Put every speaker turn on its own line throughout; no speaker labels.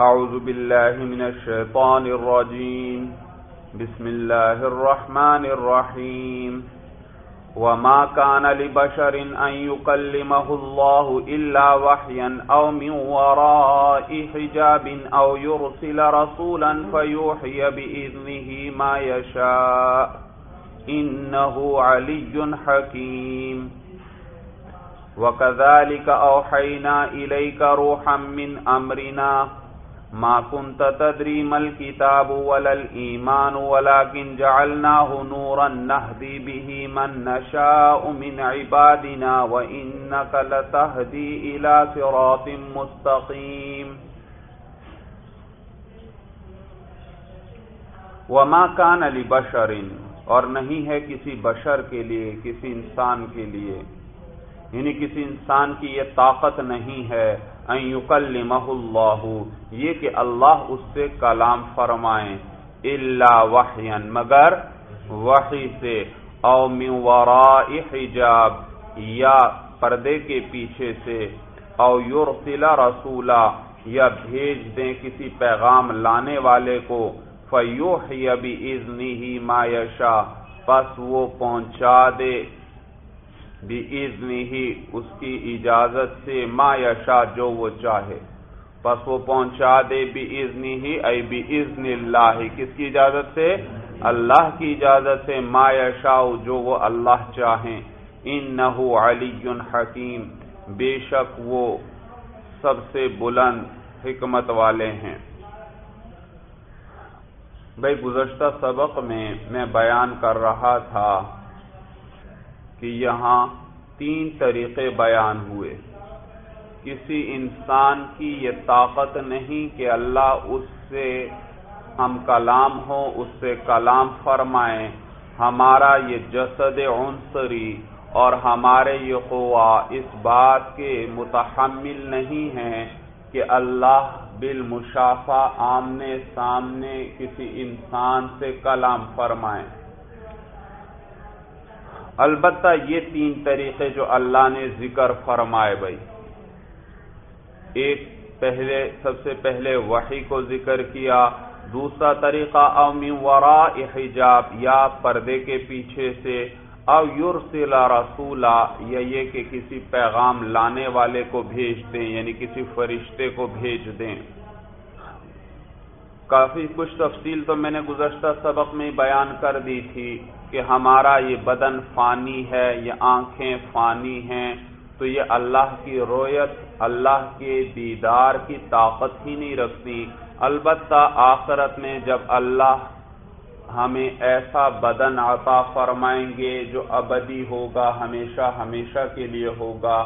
أعوذ بالله من الشيطان الرجيم. بسم الله الرحمن الرحيم. وما كان لبشر أن يكلمه الله إلا وحيا أو من وراء حجاب أو يرسل رسولا فيوحي بإذنه ما يشاء. إنه علي حكيم. وكذلك أوحينا إليك روحا من أمرنا ما كنت تدري ما الكتاب ولا الإيمان، ولكن جعلناه نورا نهدي به من نشاء من عبادنا، وإنك لتهدي إلى صراط مستقيم. وما كان لبشر، اور نہیں ہے کسی بشر کے لیے، کسی انسان کے لیے یعنی کسی انسان کی یہ طاقت نہیں ہے یکلمہ اللہ، یہ کہ اللہ اس سے کلام فرمائیں اللہ وحین مگر وحی سے، او من وراء حجاب، یا پردے کے پیچھے سے، او یرسل رسولا، یا بھیج دیں کسی پیغام لانے والے کو، فیوحی بِإِذْنِهِ مَا يَشَا پس وہ پہنچا دے۔ بِإِذْنِهِ، اس کی اجازت سے ما یشا جو وہ چاہے۔ پس وہ پہنچا دے بِإِذْنِهِ ای بِإِذْنِ اللَّهِ۔ کس کی اجازت سے؟ اللہ کی اجازت سے۔ ما یشا جو وہ اللہ چاہیں۔ انہو علی حکیم بے شک وہ سب سے بلند حکمت والے ہیں۔ بھائی، گزشتہ سبق میں میں بیان کر رہا تھا کہ یہاں تین طریقے بیان ہوئے۔ کسی انسان کی یہ طاقت نہیں کہ اللہ اس سے ہم کلام ہو اس سے کلام فرمائیں۔ ہمارا یہ جسد عنصری اور ہمارے یہ قوا اس بات کے متحمل نہیں ہیں کہ اللہ بالمشافہ آمنے سامنے کسی انسان سے کلام فرمائیں۔ البتہ یہ تین طریقے جو اللہ نے ذکر فرمائے بھائی۔ ایک پہلے، سب سے پہلے وحی کو ذکر کیا، دوسرا طریقہ اومی ورا حجاب، یا پردے کے پیچھے سے، او یورسل رسولا، یا یہ کہ کسی پیغام لانے والے کو بھیج دیں یعنی کسی فرشتے کو بھیج دیں۔ کافی کچھ تفصیل تو میں نے گزشتہ سبق میں بیان کر دی تھی۔ کہ ہمارا یہ بدن فانی ہے، یہ آنکھیں فانی ہیں، تو یہ اللہ کی رویت، اللہ کے دیدار کی طاقت ہی نہیں رکھتی۔ البتہ آخرت میں جب اللہ ہمیں ایسا بدن عطا فرمائیں گے جو ابدی ہوگا، ہمیشہ ہمیشہ کے لیے ہوگا،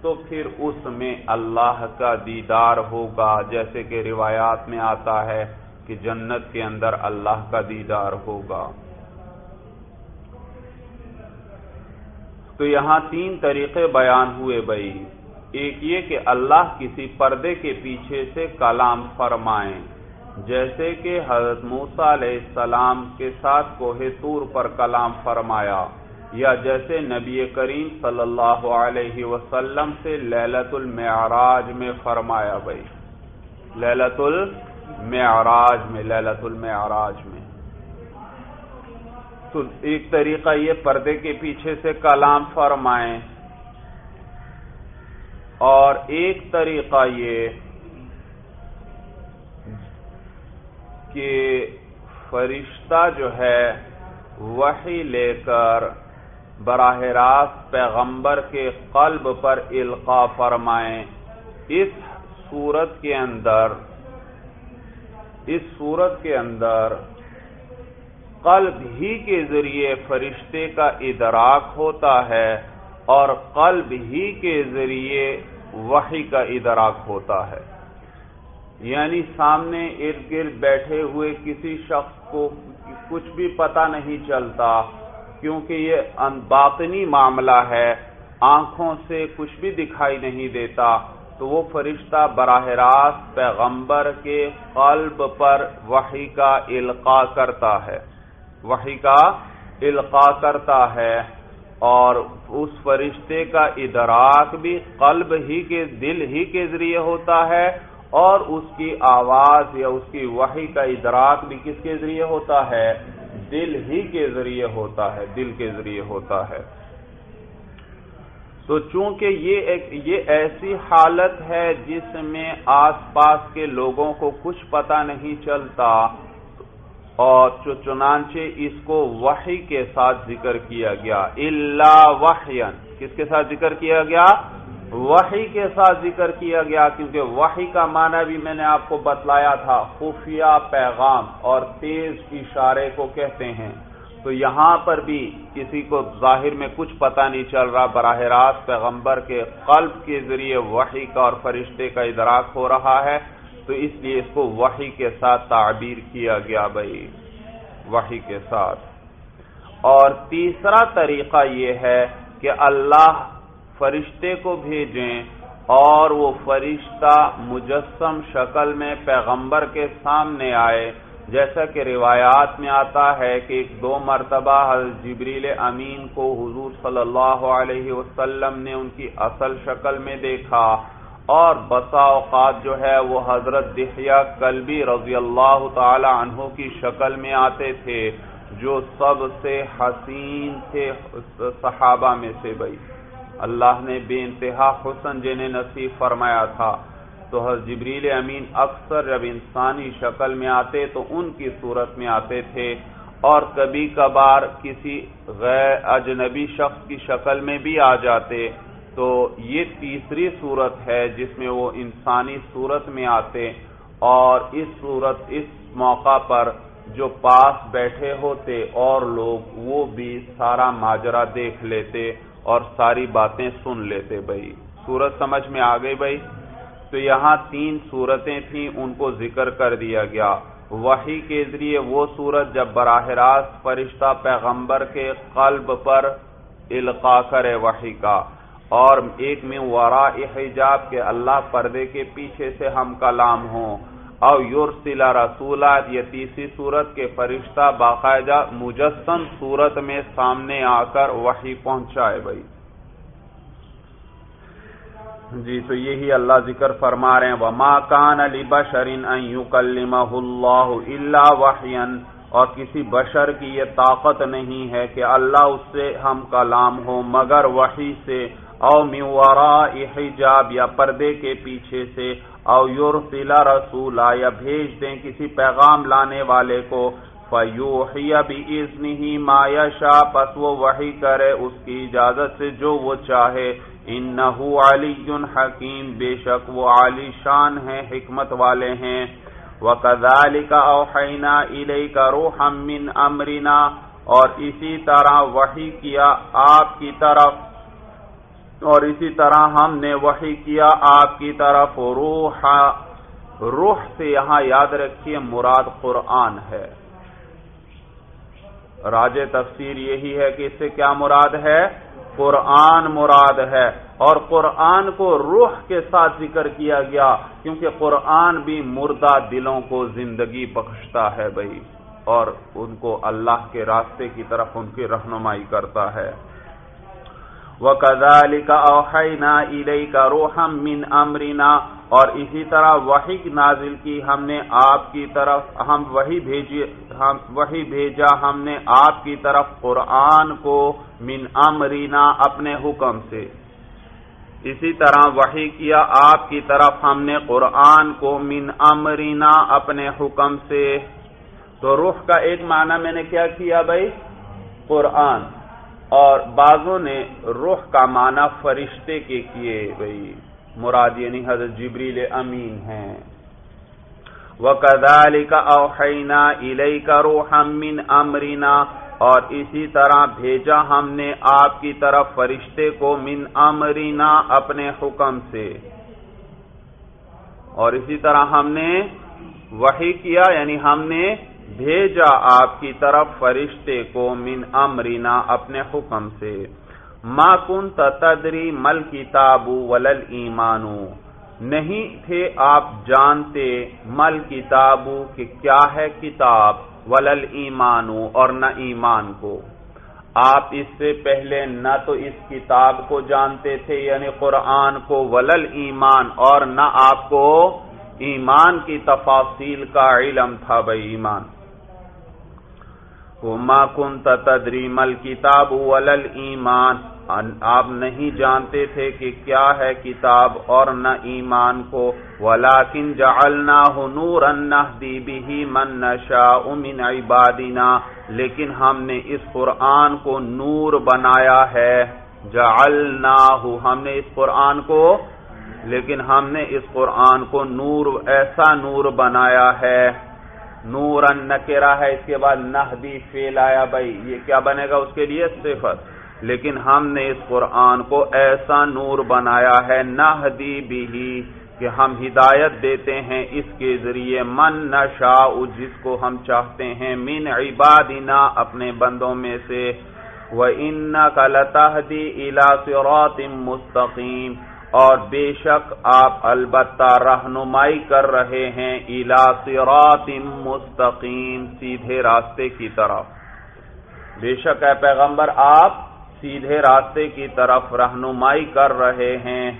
تو پھر اس میں اللہ کا دیدار ہوگا۔ جیسے کہ روایات میں آتا ہے کہ جنت کے اندر اللہ کا دیدار ہوگا۔ تو یہاں تین طریقے بیان ہوئے بھائی۔ ایک یہ کہ اللہ کسی پردے کے پیچھے سے کلام فرمائیں، جیسے کہ حضرت موسا علیہ السلام کے ساتھ کوہ طور پر کلام فرمایا، یا جیسے نبی کریم صلی اللہ علیہ وسلم سے للت المعراج میں فرمایا بھائی۔ للت المعراج میں للت المعراج میں۔ تو ایک طریقہ یہ پردے کے پیچھے سے کلام فرمائیں۔ اور ایک طریقہ یہ کہ فرشتہ جو ہے وہی لے کر براہ راست پیغمبر کے قلب پر القا فرمائیں۔ اس صورت کے اندر، اس صورت کے اندر قلب ہی کے ذریعے فرشتے کا ادراک ہوتا ہے اور قلب ہی کے ذریعے وحی کا ادراک ہوتا ہے۔ یعنی سامنے ارد گرد بیٹھے ہوئے کسی شخص کو کچھ بھی پتا نہیں چلتا، کیونکہ یہ باطنی معاملہ ہے، آنکھوں سے کچھ بھی دکھائی نہیں دیتا، تو وہ فرشتہ براہ راست پیغمبر کے قلب پر وحی کا القاع کرتا ہے۔ وحی کا القاع کرتا ہے اور اس فرشتے کا ادراک بھی قلب ہی کے دل ہی کے ذریعے ہوتا ہے اور اس کی آواز یا اس کی وحی کا ادراک بھی کس کے ذریعے ہوتا ہے؟ دل ہی کے ذریعے ہوتا ہے، دل کے ذریعے ہوتا ہے۔ تو چونکہ یہ ایک، یہ ایسی حالت ہے جس میں آس پاس کے لوگوں کو کچھ پتا نہیں چلتا اور چنانچہ اس کو وحی کے ساتھ ذکر کیا گیا۔ اللہ وحین کس کے ساتھ ذکر کیا گیا؟ وحی کے ساتھ ذکر کیا گیا، کیونکہ وحی کا معنی بھی میں نے آپ کو بتلایا تھا، خفیہ پیغام اور تیز اشارے کو کہتے ہیں۔ تو یہاں پر بھی کسی کو ظاہر میں کچھ پتہ نہیں چل رہا، براہ راست پیغمبر کے قلب کے ذریعے وحی کا اور فرشتے کا ادراک ہو رہا ہے۔ تو اس لیے اس کو وحی کے ساتھ تعبیر کیا گیا بھائی، وحی کے ساتھ۔ اور تیسرا طریقہ یہ ہے کہ اللہ فرشتے کو بھیجیں اور وہ فرشتہ مجسم شکل میں پیغمبر کے سامنے آئے۔ جیسا کہ روایات میں آتا ہے کہ ایک دو مرتبہ حضرت جبریل امین کو حضور صلی اللہ علیہ وسلم نے ان کی اصل شکل میں دیکھا۔ اور بسا اوقات جو ہے وہ حضرت دہیا کلبی رضی اللہ تعالی عنہ کی شکل میں آتے تھے، جو سب سے حسین تھے صحابہ میں سے بھائی۔ اللہ نے بے انتہا حسن جنہیں نصیب فرمایا تھا۔ تو حضرت جبریل امین اکثر جب انسانی شکل میں آتے تو ان کی صورت میں آتے تھے۔ اور کبھی کبھار کسی غیر اجنبی شخص کی شکل میں بھی آ جاتے۔ تو یہ تیسری صورت ہے جس میں وہ انسانی صورت میں آتے اور اس صورت، اس موقع پر جو پاس بیٹھے ہوتے اور لوگ وہ بھی سارا ماجرا دیکھ لیتے اور ساری باتیں سن لیتے بھائی۔ صورت سمجھ میں آ گئی بھائی؟ تو یہاں تین صورتیں تھیں، ان کو ذکر کر دیا گیا۔ وحی کے ذریعے وہ صورت جب براہ راست فرشتہ پیغمبر کے قلب پر القا کرے وحی کا۔ اور ایک میں ورا حجاب کے اللہ پردے کے پیچھے سے ہم کلام ہوں۔ او یورسلا رسولات یہ تیسری صورت کے فرشتہ باقاعدہ مجسم صورت میں سامنے آ کر وحی پہنچائے بھائی۔ جی تو یہی اللہ ذکر فرما رہے ہیں۔ وما کان علی بشرین اللہ اللہ وحین اور کسی بشر کی یہ طاقت نہیں ہے کہ اللہ اس سے ہم کلام ہو مگر وحی سے۔ او میورا حجاب، یا پردے کے پیچھے سے، او یورسلا رسولا یا بھیج دیں کسی پیغام لانے والے کو۔ فیوحی بِإِذْنِهِ مَا يَشَا پس وہ وحی کرے اس کی اجازت سے جو وہ چاہے۔ انہو علی حکیم، بے شک وہ عالی شان ہیں، حکمت والے ہیں۔ وَكَذَلِكَ أَوْحَيْنَا إِلَيْكَ رُوحًا مِّنْ أَمْرِنَا اور اسی طرح وحی کیا آپ کی طرف۔ اور اسی طرح ہم نے وحی کیا آپ کی طرف روح روح سے یہاں یاد رکھیے، مراد قرآن ہے۔ راج تفسیر یہی ہے کہ اس سے کیا مراد ہے؟ قرآن مراد ہے۔ اور قرآن کو روح کے ساتھ ذکر کیا گیا، کیونکہ قرآن بھی مردہ دلوں کو زندگی بخشتا ہے بھائی، اور ان کو اللہ کے راستے کی طرف ان کی رہنمائی کرتا ہے۔ وَكَذَلِكَ أَوْحَيْنَا إِلَيْكَ رُوحًا مِّنْ أَمْرِنَا اور اسی طرح وحی نازل کی ہم نے آپ کی طرف، ہم وہی بھیجی، ہم وہی بھیجا ہم نے آپ کی طرف قرآن کو من امرینا اپنے حکم سے۔ اسی طرح وحی کیا آپ کی طرف ہم نے قرآن کو من امرینا اپنے حکم سے۔ تو روح کا ایک معنی میں نے کیا کیا بھائی؟ قرآن۔ اور بعضوں نے روح کا معنی فرشتے کے کیے بھائی مراد یعنی حضرت جبریل امین ہیں۔ وَكَذَلِكَ أَوْحَيْنَا إِلَيْكَ رُوحًا مِّنْ أَمْرِنَا۔ اور اسی طرح بھیجا ہم نے آپ کی طرف فرشتے کو من امرینا اپنے حکم سے۔ اور اسی طرح ہم نے وحی کیا یعنی ہم نے بھیجا آپ کی طرف فرشتے کو من امرینا اپنے حکم سے۔ ما کن تدری مل کتاب ولل ایمانو۔ نہیں تھے آپ جانتے مل کتاب کہ کیا ہے کتاب ولل ایمانو اور نہ ایمان کو۔ آپ اس سے پہلے نہ تو اس کتاب کو جانتے تھے یعنی قرآن کو ولل ایمان اور نہ آپ کو ایمان کی تفاصیل کا علم تھا بھائی ایمان۔ ما كنت تدری مل کتاب ولل ایمان آپ نہیں جانتے تھے کہ کیا ہے کتاب اور نہ ایمان کو۔ ولیکن جعلناه نورا نهدی به من نشاء من عبادنا۔ لیکن ہم نے اس قرآن کو نور بنایا ہے۔ جعلناه ہم نے اس قرآن کو۔ لیکن ہم نے اس قرآن کو نور، ایسا نور بنایا ہے۔ نور نکرا ہے اس کے بعد نہدی فیل آیا بھائی، یہ کیا بنے گا اس کے لیے؟ صفت۔ لیکن ہم نے اس قرآن کو ایسا نور بنایا ہے، نہدی بھی کہ ہم ہدایت دیتے ہیں اس کے ذریعے۔ من نشا جس کو ہم چاہتے ہیں، من عبادنا، اپنے بندوں میں سے۔ وہ ان کا لتحدی الا مستقیم اور بے شک آپ البتہ رہنمائی کر رہے ہیں الا صراط مستقیم، سیدھے راستے کی طرف۔ بے شک ہے پیغمبر، آپ سیدھے راستے کی طرف رہنمائی کر رہے ہیں۔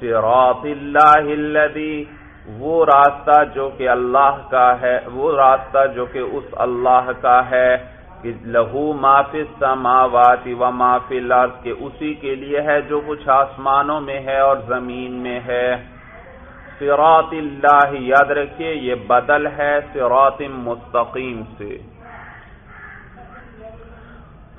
صراط اللہ الذی، وہ راستہ جو کہ اللہ کا ہے، وہ راستہ جو کہ اس اللہ کا ہے۔ لہو معافی سماوات و معافی الارض کے اسی کے لیے ہے جو کچھ آسمانوں میں ہے اور زمین میں ہے۔ صراط اللہ، یاد رکھیے، یہ بدل ہے صراط مستقیم سے۔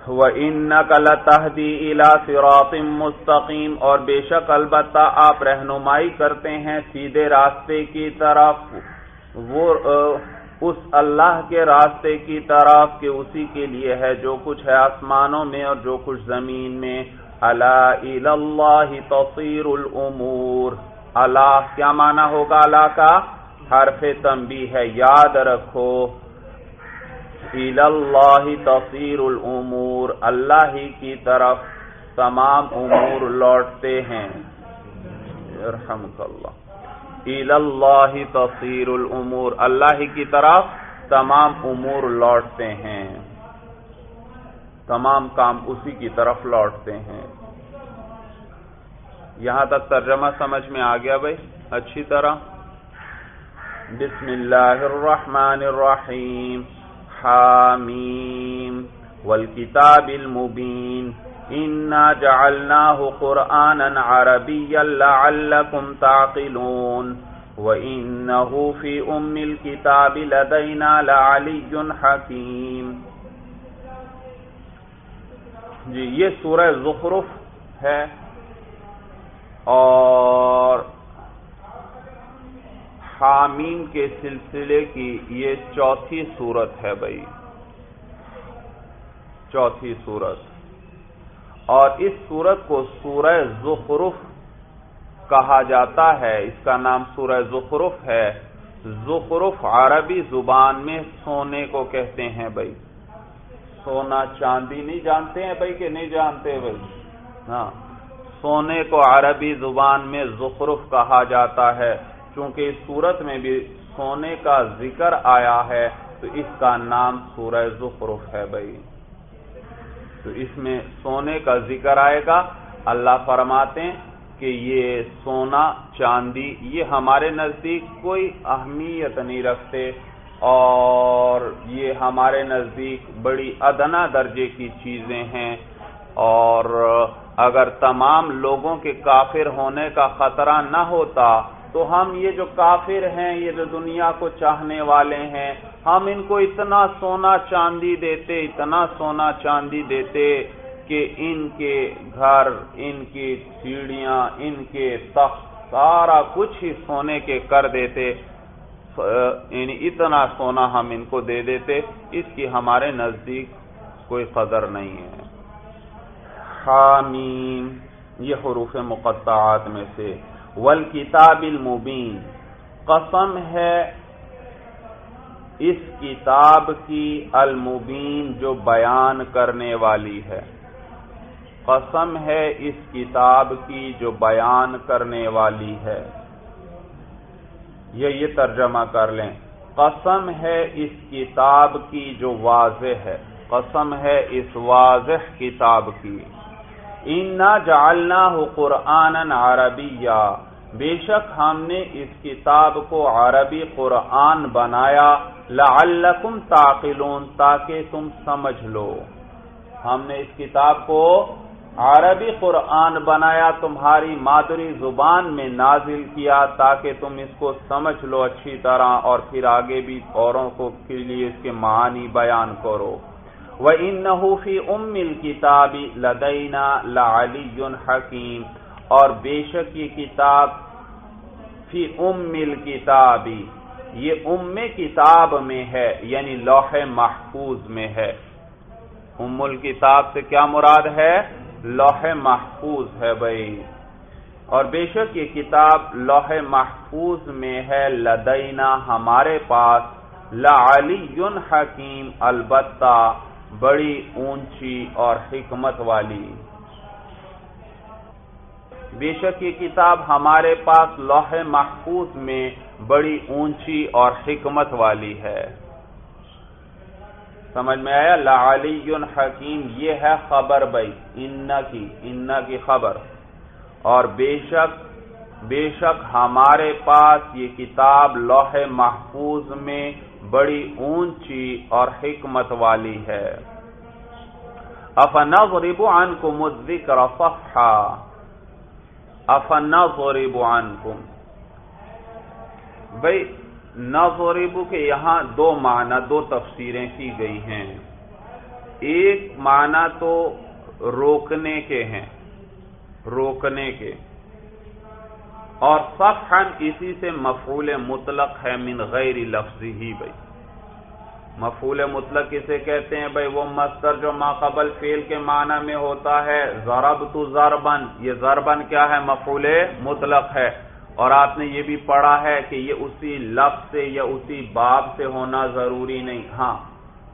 وَإِنَّكَ لَتَهْدِي إِلَى صِرَاطٍ مستقیم، اور بے شک البتہ آپ رہنمائی کرتے ہیں سیدھے راستے کی طرف۔ وہ اس اللہ کے راستے کی طرف کہ اسی کے لیے ہے جو کچھ ہے آسمانوں میں اور جو کچھ زمین میں۔ اللہ تصیر العمور اللہ کیا مانا ہوگا اللہ کا؟ حرف تنبی ہے، یاد رکھو۔ اللہ تصیر العمور اللہ ہی کی طرف تمام امور لوٹتے ہیں۔ رحمت اللہ۔ اللہ تصیر العمور اللہ کی طرف تمام امور لوٹتے ہیں۔ تمام کام اسی کی طرف لوٹتے ہیں۔ یہاں تک ترجمہ سمجھ میں آ گیا بھائی؟ اچھی طرح۔ بسم اللہ الرحمن الرحیم۔ حامیم۔ والکتاب المبین۔ انا جعلناه قرآنا عربيا لعلكم تعقلون وإنه في أم الكتاب لدينا لعلي حكيم۔ جی یہ سورہ زخرف ہے اور حامیم کے سلسلے کی یہ چوتھی صورت ہے بھائی۔ چوتھی صورت۔ اور اس سورت کو سورہ زخرف کہا جاتا ہے۔ اس کا نام سورہ زخرف ہے۔ زخرف عربی زبان میں سونے کو کہتے ہیں بھائی۔ سونا چاندی نہیں جانتے ہیں بھائی کہ نہیں جانتے بھائی؟ ہاں۔ سونے کو عربی زبان میں زخرف کہا جاتا ہے۔ چونکہ اس صورت میں بھی سونے کا ذکر آیا ہے تو اس کا نام سورہ زخرف ہے بھائی۔ تو اس میں سونے کا ذکر آئے گا۔ اللہ فرماتے ہیں کہ یہ سونا، چاندی، یہ ہمارے نزدیک کوئی اہمیت نہیں رکھتے اور یہ ہمارے نزدیک بڑی ادنا درجے کی چیزیں ہیں۔ اور اگر تمام لوگوں کے کافر ہونے کا خطرہ نہ ہوتا تو ہم یہ جو کافر ہیں، یہ جو دنیا کو چاہنے والے ہیں ہم ان کو اتنا سونا چاندی دیتے، اتنا سونا چاندی دیتے کہ ان کے گھر، ان کی سیڑھیاں، ان کے تخت سارا کچھ ہی سونے کے کر دیتے۔ یعنی اتنا سونا ہم ان کو دے دیتے۔ اس کی ہمارے نزدیک کوئی قدر نہیں ہے۔ حامیم، یہ حروف مقطعات میں سے۔ والکتاب المبین، قسم ہے اس کتاب کی المبین جو بیان کرنے والی ہے۔ قسم ہے اس کتاب کی جو بیان کرنے والی ہے۔ یہ یہ ترجمہ کر لیں۔ قسم ہے اس کتاب کی جو واضح ہے۔ قسم ہے اس واضح کتاب کی۔ انا جالنا قرآن عربیہ بے شک ہم نے اس کتاب کو عربی قرآن بنایا۔ لعلکم تعقلون، تاکہ تم سمجھ لو۔ ہم نے اس کتاب کو عربی قرآن بنایا، تمہاری مادری زبان میں نازل کیا، تاکہ تم اس کو سمجھ لو اچھی طرح، اور پھر آگے بھی اوروں کو کے لیے اس کے معنی بیان کرو۔ وہ ان فی ام کتابی لدینا لعلی حکیم اور بے شک یہ کتاب فی ام کتابی یہ ام کتاب میں ہے یعنی لوح محفوظ میں ہے۔ ام الکتاب سے کیا مراد ہے؟ لوح محفوظ ہے بھائی۔ اور بے شک یہ کتاب لوح محفوظ میں ہے، لدینا ہمارے پاس۔ لعلی حکیم، البتہ بڑی اونچی اور حکمت والی۔ بے شک یہ کتاب ہمارے پاس لوح محفوظ میں بڑی اونچی اور حکمت والی ہے۔ سمجھ میں آیا؟ لعلی حکیم، یہ ہے خبر بھائی۔ ان کی ان کی خبر۔ اور بے شک بے شک ہمارے پاس یہ کتاب لوح محفوظ میں بڑی اونچی اور حکمت والی ہے۔ افنا غریب عن کو مذکر افحا افنا غریب عن بھائی نظریبو کے یہاں دو معنی، دو تفسیریں کی گئی ہیں۔ ایک معنی تو روکنے کے ہیں، روکنے کے۔ اور صفحن اسی سے مفعول مطلق ہے، من غیر لفظی ہی بھائی مفعول مطلق کسے کہتے ہیں؟ بھائی وہ مستر جو ماقبل فیل کے معنی میں ہوتا ہے ضرب تو ضربن یہ ضربن کیا ہے؟ مفعول مطلق ہے۔ اور آپ نے یہ بھی پڑھا ہے کہ یہ اسی لفظ سے یا اسی باب سے ہونا ضروری نہیں۔ ہاں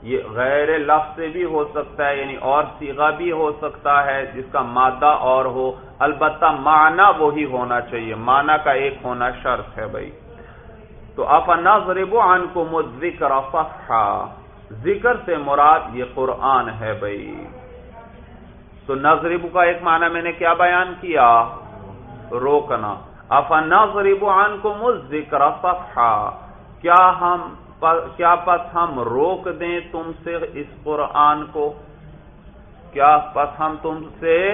یہ غیر لفظ سے بھی ہو سکتا ہے یعنی اور سیغا بھی ہو سکتا ہے جس کا مادہ اور ہو۔ البتہ معنی وہی ہونا چاہیے، معنی کا ایک ہونا شرط ہے بھائی۔ تو آپ نظرب عن کو ذکر ذکر سے مراد یہ قرآن ہے بھائی۔ تو نظرب کا ایک معنی میں نے کیا بیان کیا؟ روکنا۔ افنظرب عنکم الذکر صفحا کیا ہم کیا پس ہم روک دیں تم سے اس قرآن کو؟ کیا پس ہم تم سے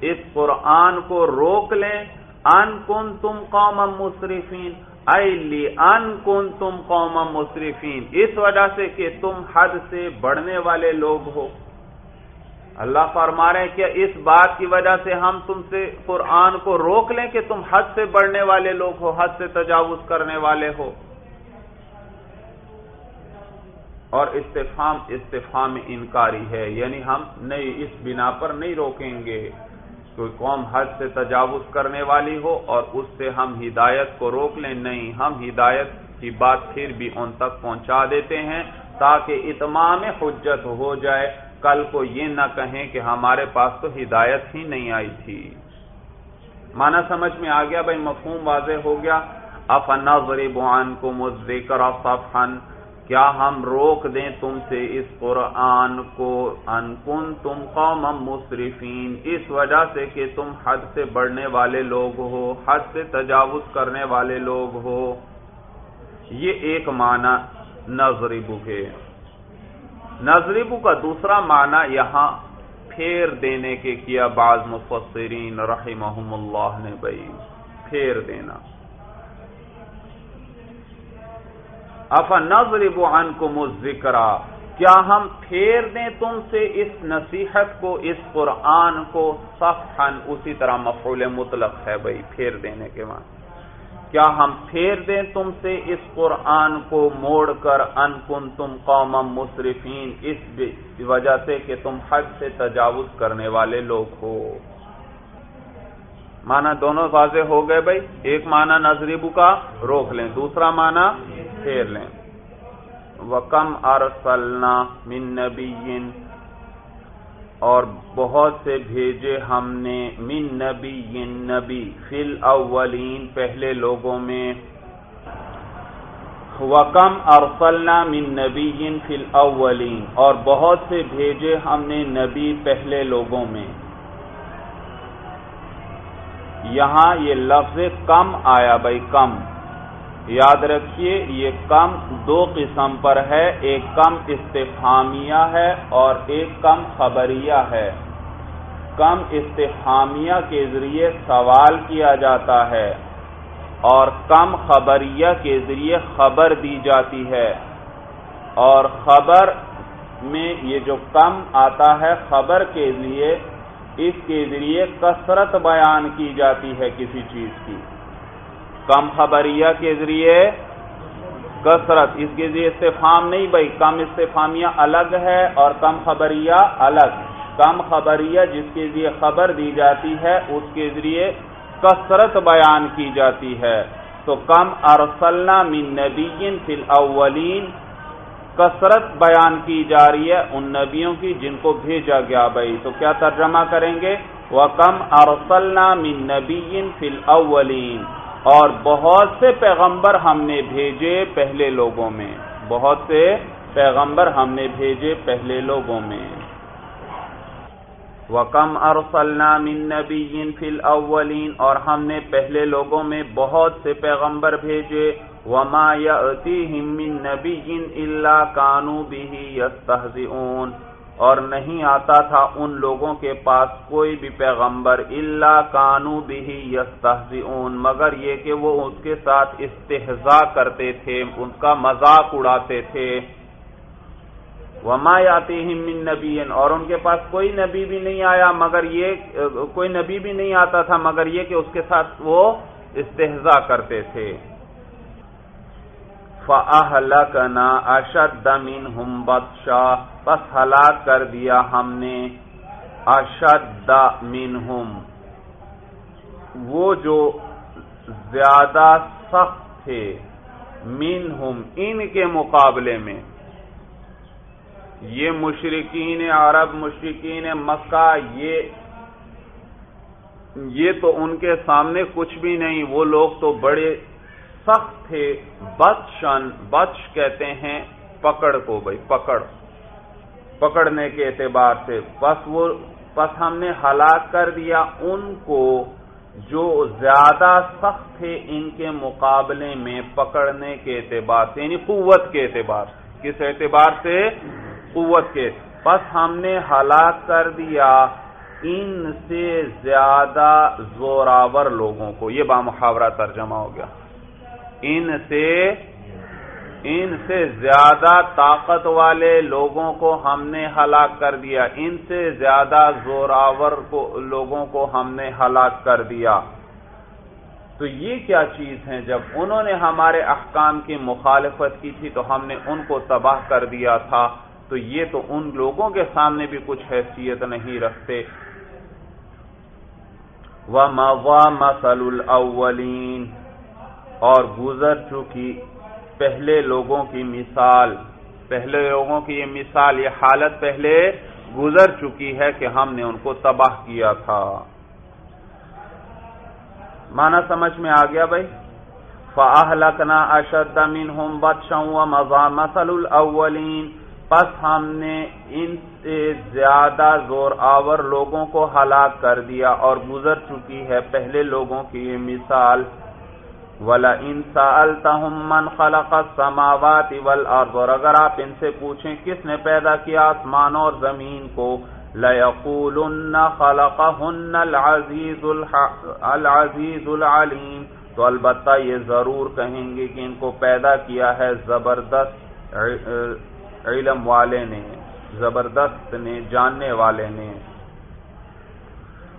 اس قرآن کو روک لیں؟ ان کن تم قوم مصرفین ایلی ان کن تم قوم مصرفین اس وجہ سے کہ تم حد سے بڑھنے والے لوگ ہو۔ اللہ فرما رہے ہیں کہ اس بات کی وجہ سے ہم تم سے قرآن کو روک لیں کہ تم حد سے بڑھنے والے لوگ ہو، حد سے تجاوز کرنے والے ہو۔ اور استفام استفام انکاری ہے۔ یعنی ہم نہیں، اس بنا پر نہیں روکیں گے کوئی قوم حد سے تجاوز کرنے والی ہو اور اس سے ہم ہدایت کو روک لیں۔ نہیں، ہم ہدایت کی بات پھر بھی ان تک پہنچا دیتے ہیں تاکہ اتمام حجت ہو جائے۔ کل کو یہ نہ کہیں کہ ہمارے پاس تو ہدایت ہی نہیں آئی تھی۔ مانا سمجھ میں آ گیا بھائی، مفہوم واضح ہو گیا۔ افنا غریب کو مذکر صفحن کیا ہم روک دیں تم سے اس قرآن کو؟ انکن تم قوم مصرفین اس وجہ سے کہ تم حد سے بڑھنے والے لوگ ہو، حد سے تجاوز کرنے والے لوگ ہو۔ یہ ایک معنی نظریبو کے نظریبو کا دوسرا معنی یہاں پھیر دینے کے کیا بعض مفسرین رحمہم اللہ نے بھائی پھیر دینا۔ افا نظرب عنکم الذکر، کیا ہم پھیر دیں تم سے اس نصیحت کو، اس قرآن کو؟ صفحن اسی طرح مفعول مطلق ہے بھائی پھیر دینے کے معنی۔ کیا ہم پھیر دیں تم سے اس قرآن کو موڑ کر ان کن تم قوم مصرفین اس وجہ سے کہ تم حد سے تجاوز کرنے والے لوگ ہو۔ مانا دونوں واضح ہو گئے بھائی؟ ایک مانا نظریبو کا روک لیں۔ دوسرا مانا پھیر لیں۔ وکم ارسلنا من نبی اور بہت سے بھیجے ہم نے من نبی نبی فل اولین پہلے لوگوں میں۔ وکم ارسلنا من نبی فل اولین اور بہت سے بھیجے ہم نے نبی پہلے لوگوں میں۔ یہاں یہ لفظ کم آیا بھائی، کم۔ یاد رکھیے، یہ کم دو قسم پر ہے، ایک کم استفامیہ ہے اور ایک کم خبریہ ہے۔ کم استفامیہ کے ذریعے سوال کیا جاتا ہے اور کم خبریہ کے ذریعے خبر دی جاتی ہے۔ اور خبر میں یہ جو کم آتا ہے، خبر کے لیے اس کے ذریعے کثرت بیان کی جاتی ہے کسی چیز کی۔ کم خبریہ کے ذریعے کثرت، اس کے ذریعے استفام نہیں بھائی، کم استفامیہ الگ ہے اور کم خبریہ الگ۔ کم خبریہ جس کے ذریعے خبر دی جاتی ہے، اس کے ذریعے کثرت بیان کی جاتی ہے۔ تو کم ارسلنا من نبی فی الاولین، کثرت بیان کی جا رہی ہے ان نبیوں کی جن کو بھیجا گیا بھائی۔ تو کیا ترجمہ کریں گے؟ وہ کم ارسلنا من نبی فی الاولین اور بہت سے پیغمبر ہم نے بھیجے پہلے لوگوں میں۔ بہت سے پیغمبر ہم نے بھیجے پہلے لوگوں میں۔ وَقَمْ أَرْسَلْنَا مِن نَبِيٍ فِي اور ہم نے پہلے لوگوں میں بہت سے پیغمبر بھیجے۔ وَمَا يَأْتِيهِم مِّن نَبِيٍ إِلَّا كَانُوا بِهِ يَسْتَهْزِئُونَ۔ اور نہیں آتا تھا ان لوگوں کے پاس کوئی بھی پیغمبر اللہ کانو بھی یستہزئون، مگر یہ کہ وہ اس کے ساتھ استحضاء کرتے تھے، ان کا مذاق اڑاتے تھے۔ وما یاتیہم من نبی اور ان کے پاس کوئی نبی بھی نہیں آیا، مگر یہ، کوئی نبی بھی نہیں آتا تھا، مگر یہ کہ اس کے ساتھ وہ استحضاء کرتے تھے۔ فَأَهْلَكَنَا أَشَدَّ مِنْهُمْ بَطْشَا پس ہلاک کر دیا ہم نے اشد منہم وہ جو زیادہ سخت تھے منہم ان کے مقابلے میں۔ یہ مشرقین عرب مشرقین مکہ، یہ یہ تو ان کے سامنے کچھ بھی نہیں، وہ لوگ تو بڑے سخت تھے بچن بچ کہتے ہیں، پکڑ کو بھائی، پکڑ۔ پکڑنے کے اعتبار سے۔ پس وہ پس ہم نے ہلاک کر دیا ان کو جو زیادہ سخت تھے ان کے مقابلے میں پکڑنے کے اعتبار سے یعنی قوت کے اعتبار سے۔ کس اعتبار سے؟ قوت کے۔ پس ہم نے ہلاک کر دیا ان سے زیادہ زوراور لوگوں کو۔ یہ بامحاورہ ترجمہ ہو گیا۔ ان سے ان سے زیادہ طاقت والے لوگوں کو ہم نے ہلاک کر دیا۔ ان سے زیادہ زوراور کو لوگوں کو ہم نے ہلاک کر دیا۔ تو یہ کیا چیز ہے جب انہوں نے ہمارے احکام کی مخالفت کی تھی تو ہم نے ان کو تباہ کر دیا تھا۔ تو یہ تو ان لوگوں کے سامنے بھی کچھ حیثیت نہیں رکھتے۔ وہ مسل الاولین اور گزر چکی پہلے لوگوں کی مثال، پہلے لوگوں کی یہ مثال، یہ حالت پہلے گزر چکی ہے کہ ہم نے ان کو تباہ کیا تھا۔ مانا سمجھ میں آ گیا بھائی؟ فَأَهْلَكْنَا أَشَدَّ مِنْهُمْ بَطْشًا وَمَضَى مَثَلُ الْأَوَّلِينَ۔ پس ہم نے ان سے زیادہ زور آور لوگوں کو ہلاک کر دیا اور گزر چکی ہے پہلے لوگوں کی یہ مثال۔ ولا من خلق السماوات والارض اور اگر آپ ان سے پوچھیں کس نے پیدا کیا آسمان اور زمین کو، ليقولن خلقهن العزيز العزيز العليم تو البتہ یہ ضرور کہیں گے کہ ان کو پیدا کیا ہے زبردست علم والے نے، زبردست نے، جاننے والے نے۔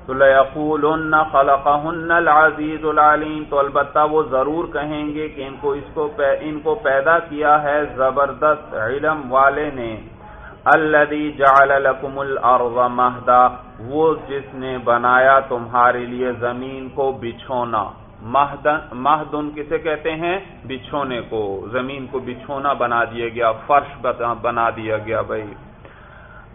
تو لَيَقُولُنَّ خَلَقَهُنَّ الْعَزِيزُ الْعَلِيمُ تو البتہ وہ ضرور کہیں گے کہ ان کو اس کو ان کو پیدا کیا ہے زبردست علم والے نے۔ الَّذِي جَعَلَ لَكُمُ الْأَرْضَ مَهْدًا، وہ جس نے بنایا تمہارے لیے زمین کو بچھونا۔ مہدن کسے کہتے ہیں؟ بچھونے کو، زمین کو بچھونا بنا دیا گیا، فرش بنا دیا گیا بھائی۔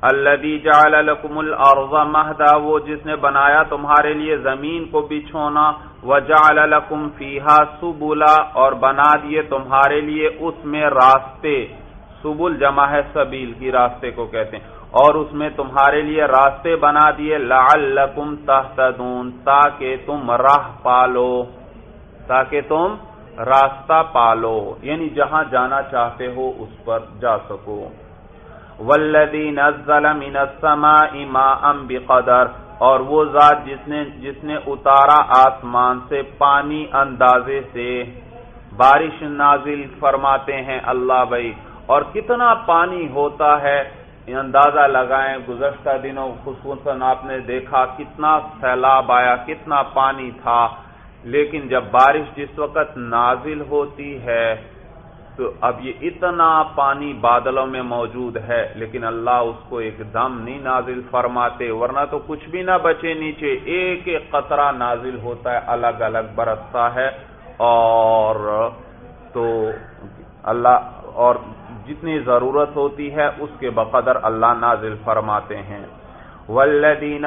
الذي جعل لكم الارض مهدا، وہ جس نے بنایا تمہارے لیے زمین کو بچھونا وجعل لكم فيها سبلا، اور بنا دیے تمہارے لیے اس میں راستے۔ سبل جمع ہے سبیل کی راستے کو کہتے ہیں۔ اور اس میں تمہارے لیے راستے بنا دیے۔ لعلکم تہتدون، تاکہ تم راہ پالو۔ تاکہ تم راستہ پالو۔ یعنی جہاں جانا چاہتے ہو، اس پر جا سکو۔ والذی نزل من السماء ماء بقدر، اور وہ ذات جس نے جس نے اتارا آسمان سے پانی اندازے سے۔ بارش نازل فرماتے ہیں اللہ بھائی، اور کتنا پانی ہوتا ہے؟ اندازہ لگائیں، گزشتہ دنوں خصوصاً آپ نے دیکھا کتنا سیلاب آیا، کتنا پانی تھا۔ لیکن جب بارش جس وقت نازل ہوتی ہے تو اب یہ اتنا پانی بادلوں میں موجود ہے، لیکن اللہ اس کو ایک دم نہیں نازل فرماتے، ورنہ تو کچھ بھی نہ بچے نیچے، ایک ایک قطرہ نازل ہوتا ہے، الگ الگ برستا ہے۔ اور تو اللہ، اور جتنی ضرورت ہوتی ہے، اس کے بقدر اللہ نازل فرماتے ہیں۔ والذین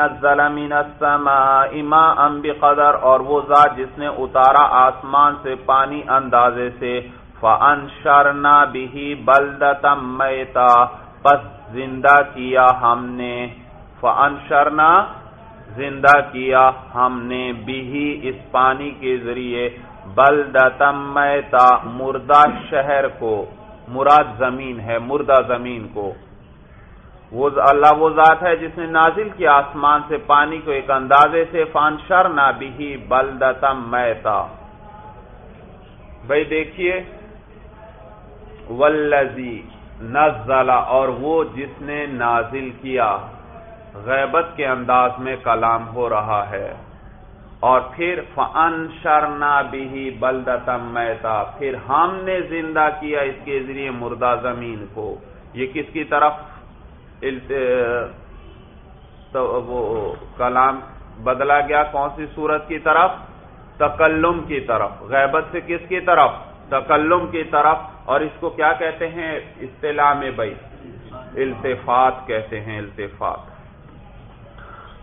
من السماء ماء بقدر، اور وہ ذات جس نے اتارا آسمان سے، پانی اندازے سے فانشرنا به بلدتا میتا پس زندہ کیا ہم نے۔ فانشرنا زندہ کیا ہم نے بھی اس پانی کے ذریعے۔ بلدتا میتا مردہ شہر کو۔ مراد زمین ہے، مردہ زمین کو۔ وہ اللہ وہ ذات ہے جس نے نازل کیا آسمان سے، پانی کو ایک اندازے سے۔ فانشر نہ بھی بلدتم میتا بھائی دیکھیے ولزی نزلہ اور وہ جس نے نازل کیا، غیبت کے انداز میں کلام ہو رہا ہے۔ اور پھر فن شرنا بھی بلدتم میتا، پھر ہم نے زندہ کیا اس کے ذریعے مردہ زمین کو۔ یہ کس کی طرف؟ تو وہ کلام بدلا گیا کون سی صورت کی طرف؟ تکلم کی طرف۔ غیبت سے کس کی طرف؟ تکلم کی طرف۔ اور اس کو کیا کہتے ہیں؟ اصطلاح میں بھائی، التفات کہتے ہیں، التفات۔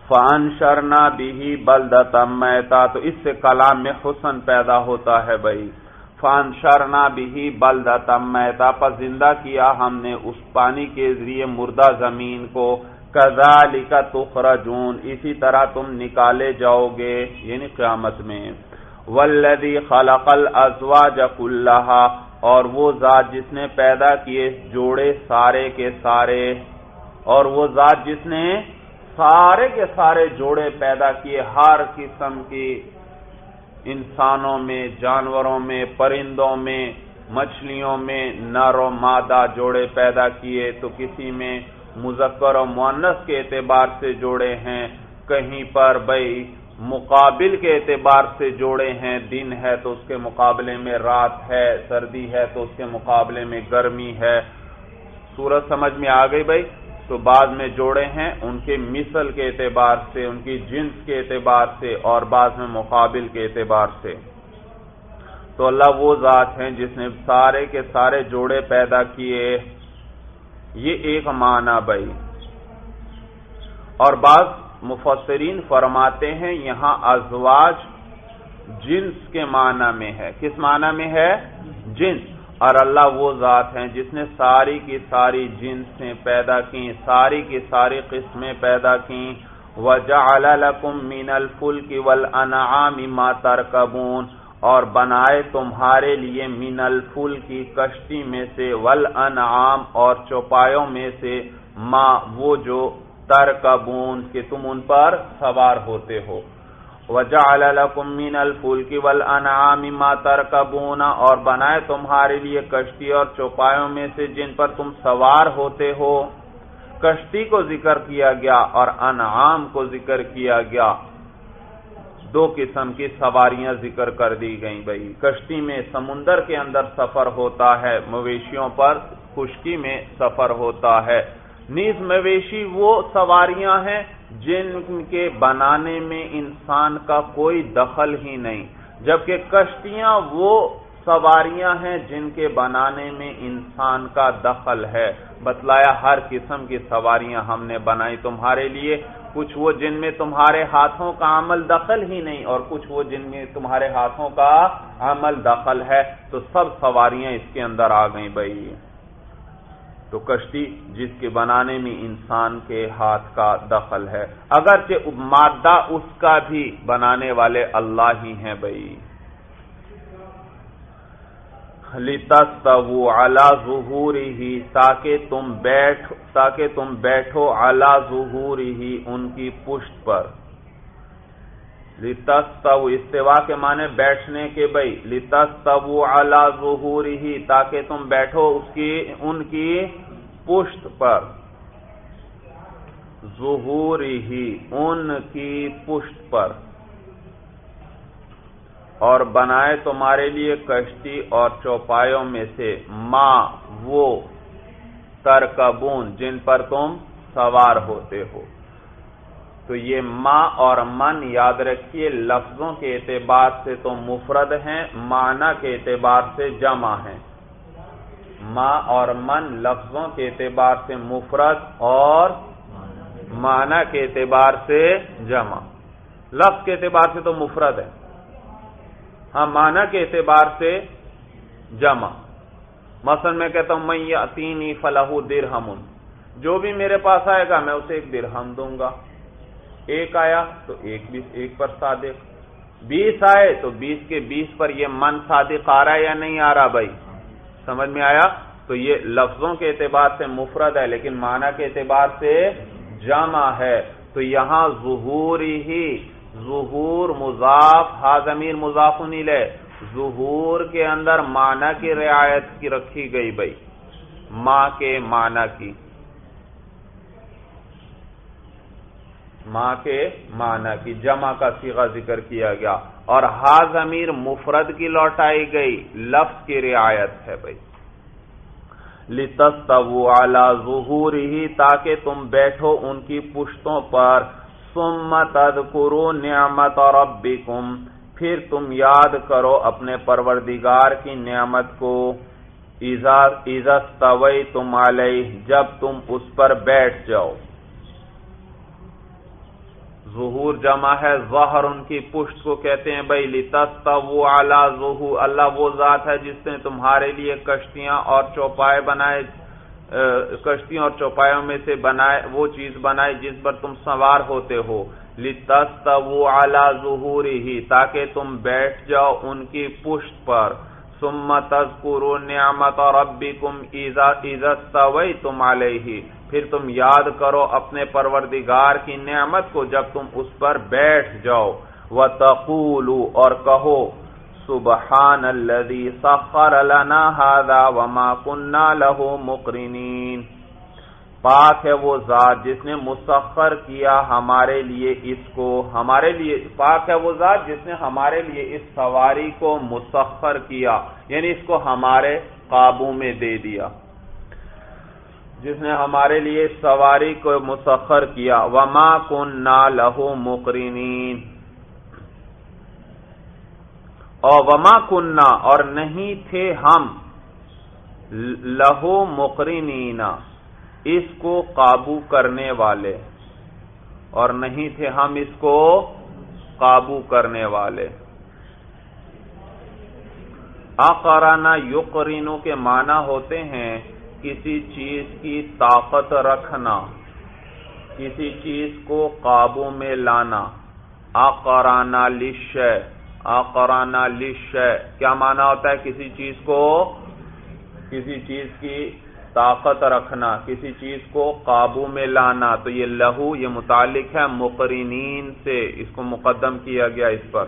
فان شرنا بھی بلدتم میتا تو اس سے کلام میں حسن پیدا ہوتا ہے بھائی۔ فان شرنا بھی بلدتم میتا پر زندہ کیا ہم نے اس پانی کے ذریعے مردہ زمین کو۔ کذالک تخرجون۔ اسی طرح تم نکالے جاؤ گے یعنی قیامت میں۔ والذی خلق الازواج کلہا اور وہ ذات جس نے پیدا کیے جوڑے سارے کے سارے، اور وہ ذات جس نے سارے کے سارے جوڑے پیدا کیے ہر قسم کی انسانوں میں، جانوروں میں، پرندوں میں، مچھلیوں میں نر و مادہ جوڑے پیدا کیے تو کسی میں مذکر و مونس کے اعتبار سے جوڑے ہیں، کہیں پر بھائی مقابل کے اعتبار سے جوڑے ہیں، دن ہے تو اس کے مقابلے میں رات ہے، سردی ہے تو اس کے مقابلے میں گرمی ہے۔ سورج سمجھ میں آ گئی بھائی؟ تو بعد میں جوڑے ہیں، ان کے مثل کے اعتبار سے، ان کی جنس کے اعتبار سے اور بعض میں مقابل کے اعتبار سے۔ تو اللہ وہ ذات ہیں جس نے سارے کے سارے جوڑے پیدا کیے۔ یہ ایک معنی بھائی۔ اور بعض مفسرین فرماتے ہیں یہاں ازواج جنس کے معنی میں ہے۔ کس معنی میں ہے؟ جنس۔ اور اللہ وہ ذات ہیں جس نے ساری کی ساری جنسیں پیدا کی ساری کی ساری قسمیں پیدا کی وجعل لكم من الفلك والانعام ما تركبون۔ اور بنائے تمہارے لیے من الفل کی کشتی میں سے والانعام اور چوپایوں میں سے ما وہ جو ترکبون کہ تم ان پر سوار ہوتے ہو۔ وجعل لكم من الفلك والانعام ما تركبون اور بنائے تمہارے لیے کشتی اور چوپایوں میں سے جن پر تم سوار ہوتے ہو۔ کشتی کو ذکر کیا گیا اور انعام کو ذکر کیا گیا۔ دو قسم کی سواریاں ذکر کر دی گئیں بھائی۔ کشتی میں سمندر کے اندر سفر ہوتا ہے، مویشیوں پر خشکی میں سفر ہوتا ہے۔ نیز مویشی وہ سواریاں ہیں جن کے بنانے میں انسان کا کوئی دخل ہی نہیں۔ جبکہ کشتیاں وہ سواریاں ہیں جن کے بنانے میں انسان کا دخل ہے۔ بتلایا ہر قسم کی سواریاں ہم نے بنائی تمہارے لیے، کچھ وہ جن میں تمہارے ہاتھوں کا عمل دخل ہی نہیں اور کچھ وہ جن میں تمہارے ہاتھوں کا عمل دخل ہے۔ تو سب سواریاں اس کے اندر آ گئیں بھائی۔ تو کشتی جس کے بنانے میں انسان کے ہاتھ کا دخل ہے۔ اگرچہ مادہ اس کا بھی بنانے والے اللہ ہی ہیں بھائی۔ لِتَسْتَوُوا عَلَى ظُهُورِهِ تاکہ تم بیٹھ تاکہ تم بیٹھو عَلَى ظُهُورِهِ ان کی پشت پر۔ لِتَسْتَوُوا استوا کے معنی بیٹھنے کے بھئی، لِتَسْتَوُوا عَلَى ظُهُورِهِ تاکہ تم بیٹھو اس کی، ان کی پشت پر۔ ظُهُورِهِ ان کی پشت پر۔ اور بنائے تمہارے لیے کشتی اور چوپایوں میں سے ماں وہ ترکبون، جن پر تم سوار ہوتے ہو۔ تو یہ ماں اور من یاد رکھیے، لفظوں کے اعتبار سے تو مفرد ہیں، معنی کے اعتبار سے جمع ہیں۔ ماں اور من لفظوں کے اعتبار سے مفرد اور معنی کے اعتبار سے جمع۔ لفظ کے اعتبار سے تو مفرد ہے۔ ہاں مانا کے اعتبار سے جمع۔ مثلا میں کہتا ہوں میں یاتینی فلاح درہم جو بھی میرے پاس آئے گا، میں اسے ایک درہم دوں گا۔ ایک آیا تو ایک ایک پر صادق۔ بیس آئے تو بیس کے بیس پر یہ من صادق آ رہا ہے یا نہیں آ رہا بھائی؟ سمجھ میں آیا؟ تو یہ لفظوں کے اعتبار سے مفرد ہے، لیکن معنی کے اعتبار سے جمع ہے۔ تو یہاں ظہور ہی، ظہور مضاف ہا ضمیر مضاف نیلے ظہور کے اندر معنی کی رعایت کی رکھی گئی بھائی۔ ماں کے معنی کی۔ ماں کے معنی کی جمع کا سیغہ ذکر کیا گیا اور ہا ضمیر مفرد کی لوٹائی گئی، لفظ کی رعایت ہے بھائی۔ لِتَسْتَوُوا عَلَى ظُهُورِهِ تاکہ تم بیٹھو ان کی پشتوں پر۔ ثم تذکروا نعمت ربکم پھر تم یاد کرو اپنے پروردگار کی نعمت کو۔ تم علیہ، جب تم اس پر بیٹھ جاؤ۔ ظہور جمع ہے ظہر ان کی پشت کو کہتے ہیں بھائی لتستووا علی ظہور، اللہ وہ ذات ہے جس نے تمہارے لیے کشتیاں اور چوپائے بنائے کشتیوں اور چوپایوں میں سے بنائے، وہ چیز بنائے جس پر تم سوار ہوتے ہو۔ لِتَسْتَوُوا عَلَى ظُهُورِهِ تاکہ تم بیٹھ جاؤ ان کی پشت پر۔ ثُمَّ تَذْكُرُوا نِعْمَةَ رَبِّكُمْ اِذَا اسْتَوَيْتُمْ عَلَيْهِ۔ پھر تم یاد کرو اپنے پروردگار کی نعمت کو جب تم اس پر بیٹھ جاؤ۔ وَتَقُولُوا اور کہو، سبحان الذي سخر لنا هذا وما كنا له مقرنين۔ پاک ہے وہ ذات جس نے مسخر کیا ہمارے لیے اس کو، ہمارے لیے، پاک ہے وہ ذات جس نے ہمارے لیے اس سواری کو مسخر کیا یعنی اس کو ہمارے قابو میں دے دیا۔ جس نے ہمارے لیے سواری کو مسخر کیا۔ وما کننا له مقرنین اور وما کننا اور نہیں تھے ہم۔ لہو مقرنینا اس کو قابو کرنے والے۔ اور نہیں تھے ہم اس کو قابو کرنے والے۔ آقارانہ یقرینوں کے معنی ہوتے ہیں کسی چیز کی طاقت رکھنا، کسی چیز کو قابو میں لانا۔ آقارانہ لشے آقرانہ لش کیا مانا ہوتا ہے کسی چیز کو؟ کسی چیز کی طاقت رکھنا، کسی چیز کو قابو میں لانا۔ تو یہ لہو، یہ متعلق ہے مقرنین سے، اس کو مقدم کیا گیا اس پر۔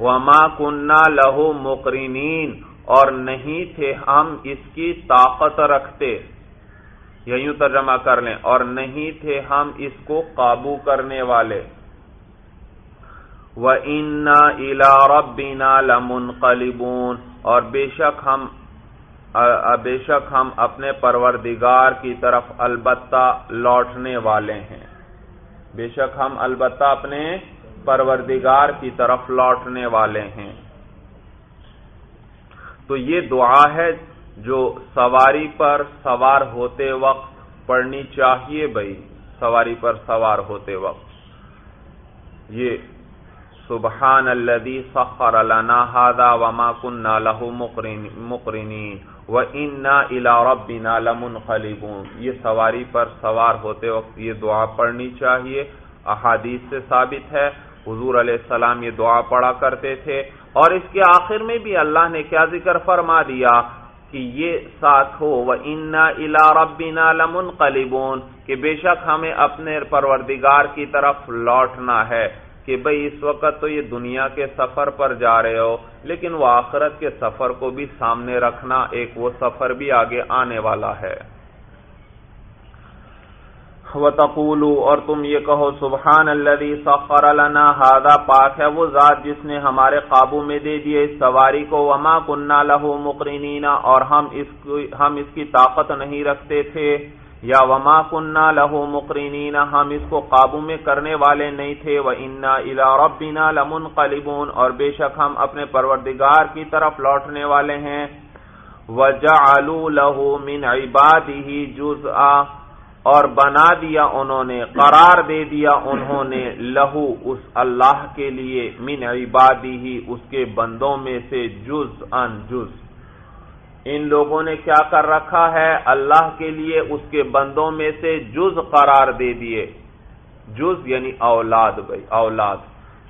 وما کننا لہو مقرنین۔ اور نہیں تھے ہم اس کی طاقت رکھتے۔ یا یوں ترجمہ کر لیں، اور نہیں تھے ہم اس کو قابو کرنے والے۔ وَإِنَّا رَبِّنَا لَمُنْقَلِبُونَ۔ اور بے شک ہم بے شک ہم اپنے پروردگار کی طرف البتہ لوٹنے والے ہیں۔ بے شک ہم البتہ اپنے پروردگار کی طرف لوٹنے والے ہیں۔ تو یہ دعا ہے جو سواری پر سوار ہوتے وقت پڑھنی چاہیے بھائی۔ سواری پر سوار ہوتے وقت۔ یہ سبحان الذي سخر لنا هذا وما كنا له مقرنين وہ انا الا بنا یہ سواری پر سوار ہوتے وقت یہ دعا پڑھنی چاہیے۔ احادیث سے ثابت ہے۔ حضور علیہ السلام یہ دعا پڑھا کرتے تھے۔ اور اس کے آخر میں بھی اللہ نے کیا ذکر فرما دیا کہ یہ ساتھ ہو وہ انا الا ربنا لمن کہ بے شک ہمیں اپنے پروردگار کی طرف لوٹنا ہے کہ بھئی اس وقت تو یہ دنیا کے سفر پر جا رہے ہو، لیکن وہ آخرت کے سفر کو بھی سامنے رکھنا ایک وہ سفر بھی آگے آنے والا ہے۔ وَتَقُولُوا اور تم یہ کہو، سبحان الذي سخر لنا هذا پاک ہے وہ ذات جس نے ہمارے قابو میں دے دیے اس سواری کو، وما كنا له مقرنین، اور ہم اس ہم اس کی طاقت نہیں رکھتے تھے، یا وما کننا لہو مقرنین، ہم اس کو قابو میں کرنے والے نہیں تھے وہ انا الا ربنا لمن اور بے شک ہم اپنے پروردگار کی طرف لوٹنے والے ہیں۔ وجعلوا له من عباده جزءا اور بنا دیا انہوں نے، قرار دے دیا انہوں نے، لہو اس اللہ کے لیے، من عبادی اس کے بندوں میں سے جز ان جز۔ ان لوگوں نے کیا کر رکھا ہے؟ اللہ کے لیے اس کے بندوں میں سے جز قرار دے دیے۔ جز یعنی اولاد بھائی، اولاد۔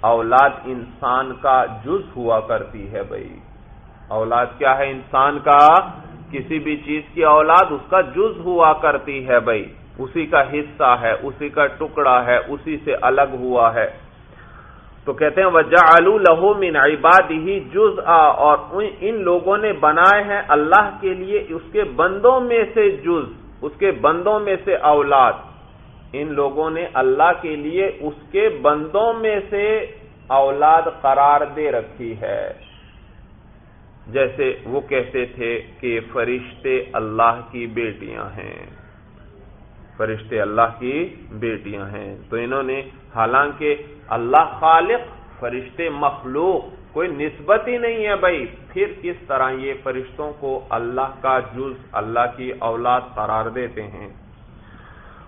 اولاد انسان کا جز ہوا کرتی ہے بھائی۔ اولاد کیا ہے انسان کا؟ کسی بھی چیز کی اولاد اس کا جز ہوا کرتی ہے بھائی۔ اسی کا حصہ ہے، اسی کا ٹکڑا ہے، اسی سے الگ ہوا ہے۔ تو کہتے ہیں وجہ لہو من عباد ہی جز اور ان لوگوں نے بنائے ہیں اللہ کے لیے اس کے بندوں میں سے جز، اس کے بندوں میں سے اولاد۔ ان لوگوں نے اللہ کے لیے اس کے بندوں میں سے اولاد قرار دے رکھی ہے۔ جیسے وہ کہتے تھے کہ فرشتے اللہ کی بیٹیاں ہیں۔ فرشتے اللہ کی بیٹیاں ہیں۔ تو انہوں نے حالانکہ اللہ خالق، فرشتے مخلوق، کوئی نسبت ہی نہیں ہے بھائی۔ پھر کس طرح یہ فرشتوں کو اللہ کا جز، اللہ کی اولاد قرار دیتے ہیں؟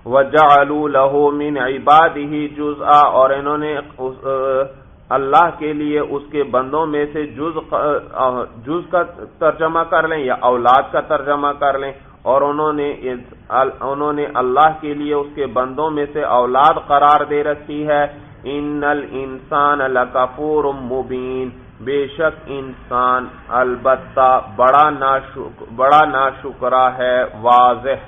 وَجَعَلُوا لَهُ مِنْ عِبَادِهِ جُزْءً اور انہوں نے اللہ کے لیے اس کے بندوں میں سے جز جز کا ترجمہ کر لیں یا اولاد کا ترجمہ کر لیں۔ اور انہوں نے انہوں نے اللہ کے لیے اس کے بندوں میں سے اولاد قرار دے رکھی ہے۔ ان الانسان لکفور مبین بے شک انسان البتہ بڑا ناشکر بڑا ناشکرا ہے، واضح۔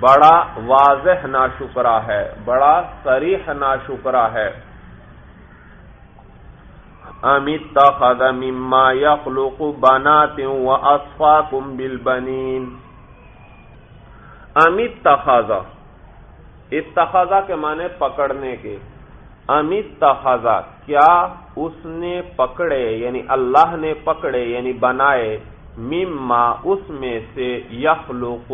بڑا واضح ناشکرا ہے، بڑا سریح ناشکرا ہے۔ امت تخذ مما يخلق بنات واصفاكم بالبنين امت تخاضا اتخاذا کے معنی پکڑنے کے۔ امت تخاضا، کیا اس نے پکڑے یعنی اللہ نے پکڑے یعنی بنائے، مما اس میں سے یخلوق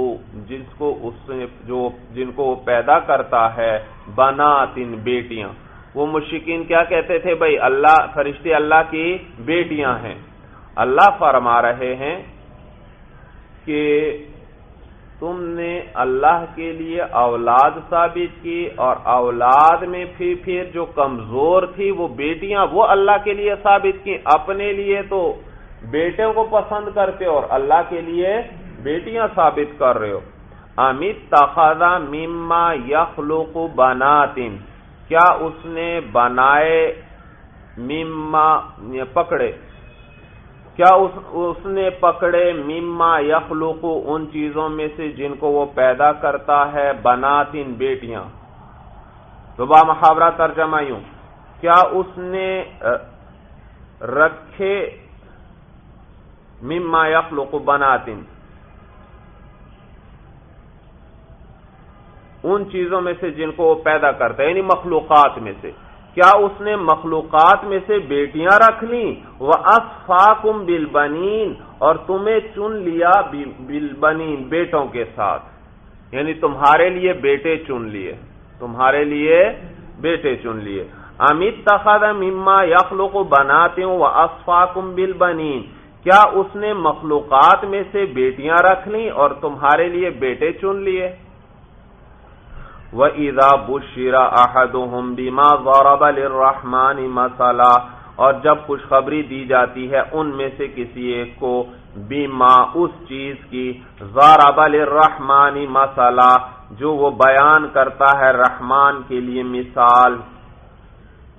جس کو اس نے، جو جن کو وہ پیدا کرتا ہے بنا تین بیٹیاں۔ وہ مشکین کیا کہتے تھے؟ بھائی، اللہ، فرشتے اللہ کی بیٹیاں ہیں۔ اللہ فرما رہے ہیں کہ تم نے اللہ کے لیے اولاد ثابت کی اور اولاد میں پھر پھر جو کمزور تھی وہ بیٹیاں وہ اللہ کے لیے ثابت کی، اپنے لیے تو بیٹے کو پسند کرتے اور اللہ کے لیے بیٹیاں ثابت کر رہے ہو۔ امت تخذا مما یخلوق بناتن کیا اس نے بنائے مما، پکڑے۔ کیا اس نے پکڑے مما یخلوق ان چیزوں میں سے جن کو وہ پیدا کرتا ہے بناتن بیٹیاں؟ تو با محاورہ ترجمہ یوں۔ کیا اس نے رکھے مما یخلوق بناتن ان چیزوں میں سے جن کو وہ پیدا کرتا ہے یعنی مخلوقات میں سے۔ کیا اس نے مخلوقات میں سے بیٹیاں رکھ لی وہ افاقم اور تمہیں چن لیا بل بیٹوں کے ساتھ۔ یعنی تمہارے لیے بیٹے چن لیے۔ تمہارے لیے بیٹے چن لیے۔ امت تخاد مما یخلو کو بناتے ہوں وہ افاقم بل کیا اس نے مخلوقات میں سے بیٹیاں رکھ لی اور تمہارے لیے بیٹے چن لیے؟ وَإِذَا بُشِّرَ أَحَدُهُمْ بِمَا ضَرَبَ لِلرَّحْمَنِ مَثَلًا اور جب خوشخبری دی جاتی ہے، ان میں سے کسی ایک کو بیما اس چیز کی زاربل الرحمانی مسئلہ جو وہ بیان کرتا ہے رحمان کے لیے مثال۔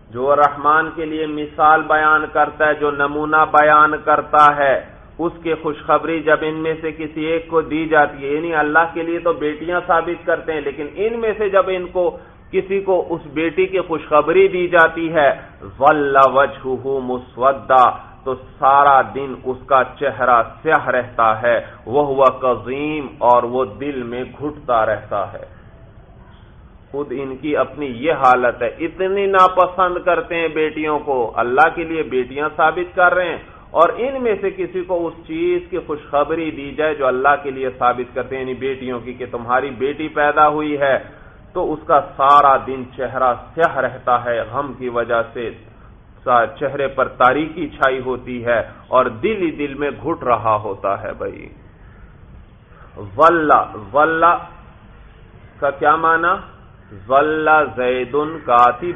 جو رحمان کے لیے مثال بیان کرتا ہے، جو نمونہ بیان کرتا ہے۔ اس کی خوشخبری جب ان میں سے کسی ایک کو دی جاتی ہے یعنی اللہ کے لیے تو بیٹیاں ثابت کرتے ہیں، لیکن ان میں سے جب ان کو کسی کو اس بیٹی کی خوشخبری دی جاتی ہے وجہ مسودا تو سارا دن اس کا چہرہ سیاہ رہتا ہے وہ ہوا قزیم اور وہ دل میں گھٹتا رہتا ہے۔ خود ان کی اپنی یہ حالت ہے، اتنی ناپسند کرتے ہیں بیٹیوں کو، اللہ کے لیے بیٹیاں ثابت کر رہے ہیں۔ اور ان میں سے کسی کو اس چیز کی خوشخبری دی جائے جو اللہ کے لیے ثابت کرتے ہیں یعنی بیٹیوں کی، کہ تمہاری بیٹی پیدا ہوئی ہے، تو اس کا سارا دن چہرہ سیاہ رہتا ہے، غم کی وجہ سے چہرے پر تاریخی چھائی ہوتی ہے اور دل ہی دل میں گھٹ رہا ہوتا ہے بھائی۔ ولہ کا کیا مانا ولہ زید کاتی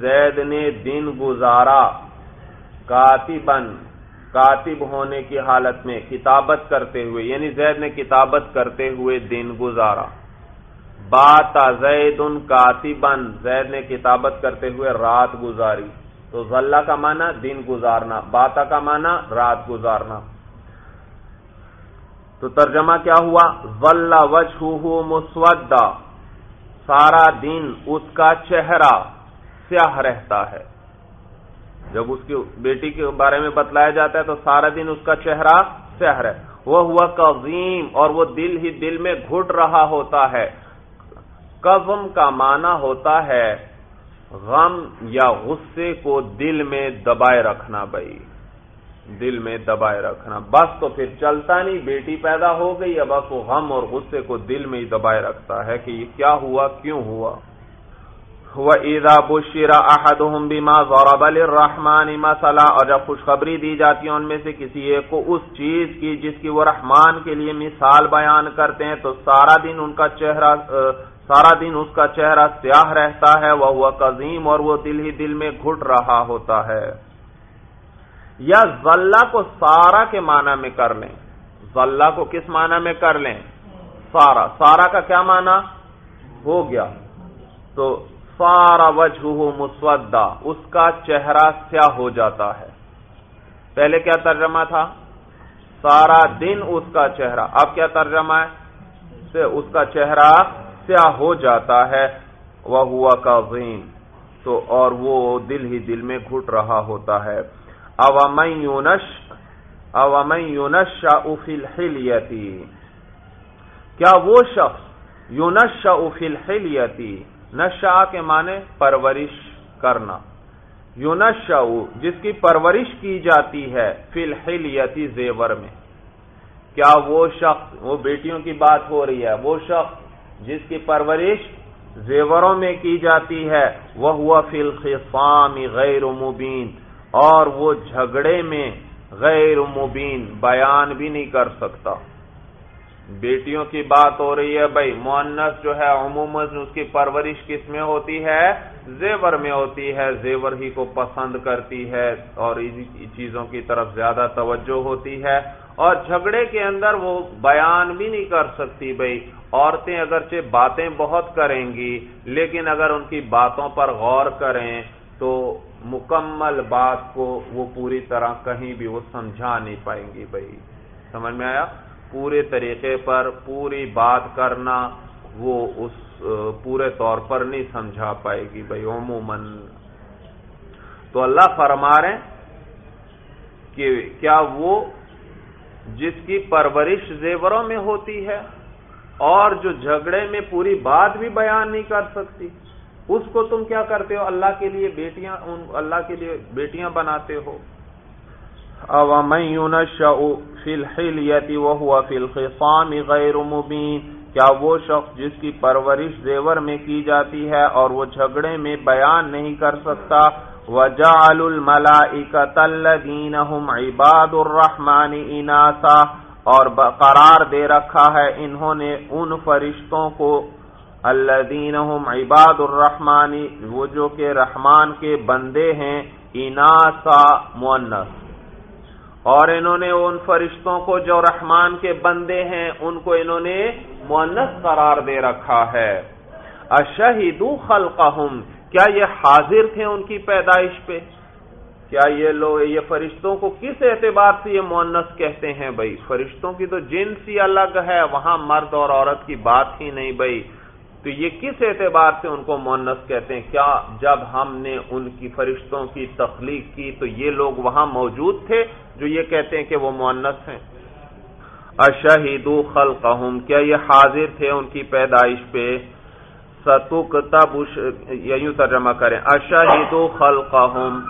زید نے دن گزارا۔ کاتبن کاتب ہونے کی حالت میں کتابت کرتے ہوئے یعنی زید نے کتابت کرتے ہوئے دن گزارا۔ باتا زید ان کاتبن زید نے کتابت کرتے ہوئے رات گزاری۔ تو ذلہ کا معنی دن گزارنا، باتا کا معنی رات گزارنا۔ تو ترجمہ کیا ہوا؟ ولہ وجہ مسودا سارا دن اس کا چہرہ سیاہ رہتا ہے۔ جب اس کی بیٹی کے بارے میں بتلایا جاتا ہے تو سارا دن اس کا چہرہ سہر ہے۔ وہ ہوا قزیم اور وہ دل ہی دل میں گھٹ رہا ہوتا ہے۔ قزم کا معنی ہوتا ہے غم یا غصے کو دل میں دبائے رکھنا بھائی۔ دل میں دبائے رکھنا۔ بس تو پھر چلتا نہیں، بیٹی پیدا ہو گئی یا بس وہ غم اور غصے کو دل میں ہی دبائے رکھتا ہے کہ یہ کیا ہوا، کیوں ہوا؟ وَإِذَا بُشِّرَ أَحَدُهُمْ بِمَا ضَرَبَ لِلرَّحْمَانِ مَثَلًا، اور جب خوشخبری دی جاتی ہے ان میں سے کسی ایک کو اس چیز کی جس کی وہ رحمان کے لیے مثال بیان کرتے ہیں، تو سارا دن ان کا چہرہ سارا دن اس کا چہرہ سیاہ رہتا ہے وہ ہوا قزیم اور وہ دل ہی دل میں گھٹ رہا ہوتا ہے۔ یا ذلہ کو سارا کے معنی میں کر لیں۔ ذلہ کو کس معنی میں کر لیں؟ سارا۔ سارا کا کیا معنی؟ ہو گیا۔ تو سارا وجہ مسودا اس کا چہرہ سیاہ ہو جاتا ہے۔ پہلے کیا ترجمہ تھا؟ سارا دن اس کا چہرہ۔ اب کیا ترجمہ ہے؟ اس کا چہرہ سیاہ ہو جاتا ہے۔ وہ ہوا کا تو اور وہ دل ہی دل میں گھٹ رہا ہوتا ہے۔ اوام یونش اوام یونش شاہ افل کیا وہ شخص یونش شاہ افل نشا کے معنی پرورش کرنا۔ یو جس کی پرورش کی جاتی ہے، فی الحلیتی زیور میں۔ کیا وہ شخص، وہ بیٹیوں کی بات ہو رہی ہے، وہ شخص جس کی پرورش زیوروں میں کی جاتی ہے وہ ہوا فی الخصام غیر مبین، اور وہ جھگڑے میں غیر مبین بیان بھی نہیں کر سکتا۔ بیٹیوں کی بات ہو رہی ہے، بھائی مونس جو ہے، عموماً اس کی پرورش کس میں ہوتی ہے؟ زیور میں ہوتی ہے۔ زیور ہی کو پسند کرتی ہے اور چیزوں کی طرف زیادہ توجہ ہوتی ہے۔ اور جھگڑے کے اندر وہ بیان بھی نہیں کر سکتی، بھائی۔ عورتیں اگرچہ باتیں بہت کریں گی، لیکن اگر ان کی باتوں پر غور کریں تو مکمل بات کو وہ پوری طرح کہیں بھی وہ سمجھا نہیں پائیں گی، بھائی۔ سمجھ میں آیا؟ پورے طریقے پر پوری بات کرنا وہ اس، پورے طور پر نہیں سمجھا پائے گی بھائی، عموماً۔ تو اللہ فرما رہے کہ کیا وہ جس کی پرورش زیوروں میں ہوتی ہے اور جو جھگڑے میں پوری بات بھی بیان نہیں کر سکتی، اس کو تم کیا کرتے ہو؟ اللہ کے لیے بیٹیاں اللہ کے لیے بیٹیاں بناتے ہو۔ او من ينشأ في الحلیتی وهو في الخصام غیر مبین کیا وہ شخص جس کی پرورش زیور میں کی جاتی ہے اور وہ جھگڑے میں بیان نہیں کر سکتا، وجعل الملائکۃ الذین هم عباد الرحمن اناسا اور قرار دے رکھا ہے انہوں نے ان فرشتوں کو الذین هم عباد الرحمانی وہ جو کہ رحمان کے بندے ہیں اناسا مونس اور انہوں نے ان فرشتوں کو جو رحمان کے بندے ہیں، ان کو انہوں نے مونس قرار دے رکھا ہے۔ اشہدو خلقہم، کیا یہ حاضر تھے ان کی پیدائش پہ؟ کیا یہ لوگ، یہ فرشتوں کو کس اعتبار سے یہ مونس کہتے ہیں بھائی؟ فرشتوں کی تو جنس ہی الگ ہے، وہاں مرد اور عورت کی بات ہی نہیں بھائی۔ تو یہ کس اعتبار سے ان کو مونس کہتے ہیں؟ کیا جب ہم نے ان کی فرشتوں کی تخلیق کی تو یہ لوگ وہاں موجود تھے جو یہ کہتے ہیں کہ وہ مونس ہیں؟ اشہدو خلقہم، کیا یہ حاضر تھے ان کی پیدائش پہ؟ ستوک تب یوں ترجمہ کریں، اشہدو خلقہم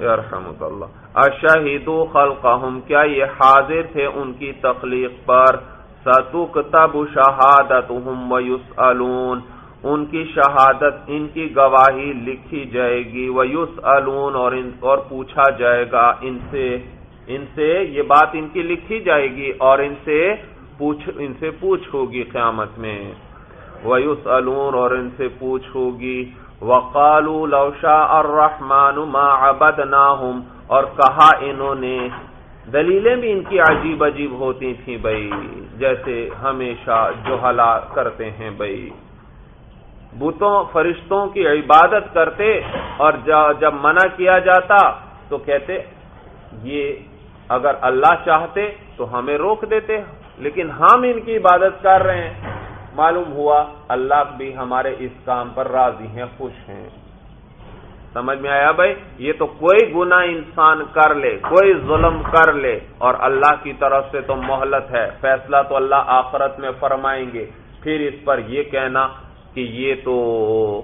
یرحمک اللہ، اشہدو خلقہم، کیا یہ حاضر تھے ان کی تخلیق پر؟ ستکتب شہادتہم ویسألون، ان کی شہادت ان کی گواہی لکھی جائے گی، ویسألون، اور ان اور پوچھا جائے گا ان سے ان سے یہ بات ان کی لکھی جائے گی اور ان سے پوچھ ان سے پوچھ ہوگی قیامت میں۔ ویسألون، اور ان سے پوچھ ہوگی۔ وقالوا لو شاء الرحمن ما عبدناهم اور کہا انہوں نے دلیلیں بھی ان کی عجیب عجیب ہوتی تھیں بھائی جیسے ہمیشہ جو حلا کرتے ہیں بھائی بتوں، فرشتوں کی عبادت کرتے اور جب منع کیا جاتا تو کہتے، یہ اگر اللہ چاہتے تو ہمیں روک دیتے، لیکن ہم ان کی عبادت کر رہے ہیں۔ معلوم ہوا، اللہ بھی ہمارے اس کام پر راضی ہیں، خوش ہیں۔ سمجھ میں آیا بھائی؟ یہ تو کوئی گنا انسان کر لے، کوئی ظلم کر لے اور اللہ کی طرف سے تو مہلت ہے۔ فیصلہ تو اللہ آخرت میں فرمائیں گے۔ پھر اس پر یہ کہنا کہ یہ تو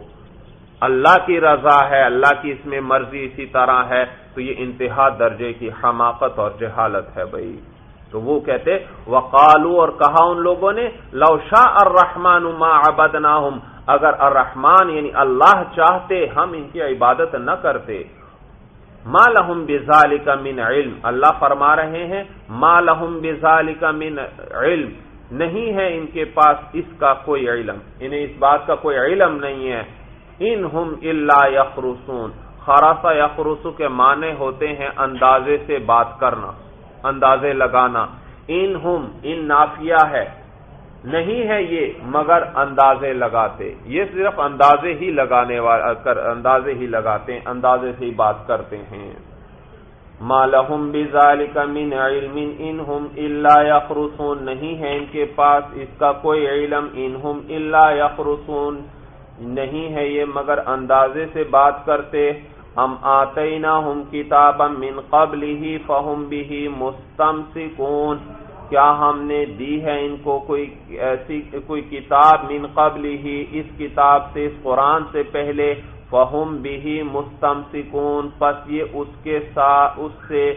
اللہ کی رضا ہے، اللہ کی اس میں مرضی اسی طرح ہے، تو یہ انتہا درجے کی حماقت اور جہالت ہے بھائی۔ تو وہ کہتے، وقالو اور کہا ان لوگوں نے لوشا الرحمان ما عبدناہم۔ اگر الرحمان یعنی اللہ چاہتے، ہم ان کی عبادت نہ کرتے۔ ما لہم بذالک من علم۔ اللہ فرما رہے ہیں، ما لہم بذالک من علم۔ نہیں ہے ان کے پاس اس کا کوئی علم۔ انہیں اس بات کا کوئی علم نہیں ہے۔ ان ہم اللہ یخرسون خراسا یخرسو کے معنی ہوتے ہیں اندازے سے بات کرنا، اندازے لگانا۔ ان ہم، ان نافیہ ہے۔ نہیں ہے یہ، مگر اندازے لگاتے۔ یہ صرف اندازے ہی لگانے اندازے ہی لگاتے ہیں اندازے سے ہی بات کرتے ہیں۔ مالحم بذالک من علم انہم الا یخرسون نہیں ہے ان کے پاس اس کا کوئی علم انہم الا یخرسون نہیں ہے یہ، مگر اندازے سے بات کرتے۔ ہم آتیناہم کتابا من قبلہ فہم بھی مستمسکون کیا ہم نے دی ہے ان کو کوئی ایسی کوئی کتاب من قبل ہی؟ اس کتاب سے، اس قرآن سے پہلے۔ فہم بھی مستم سکون پس یہ اس کے ساتھ اس سے،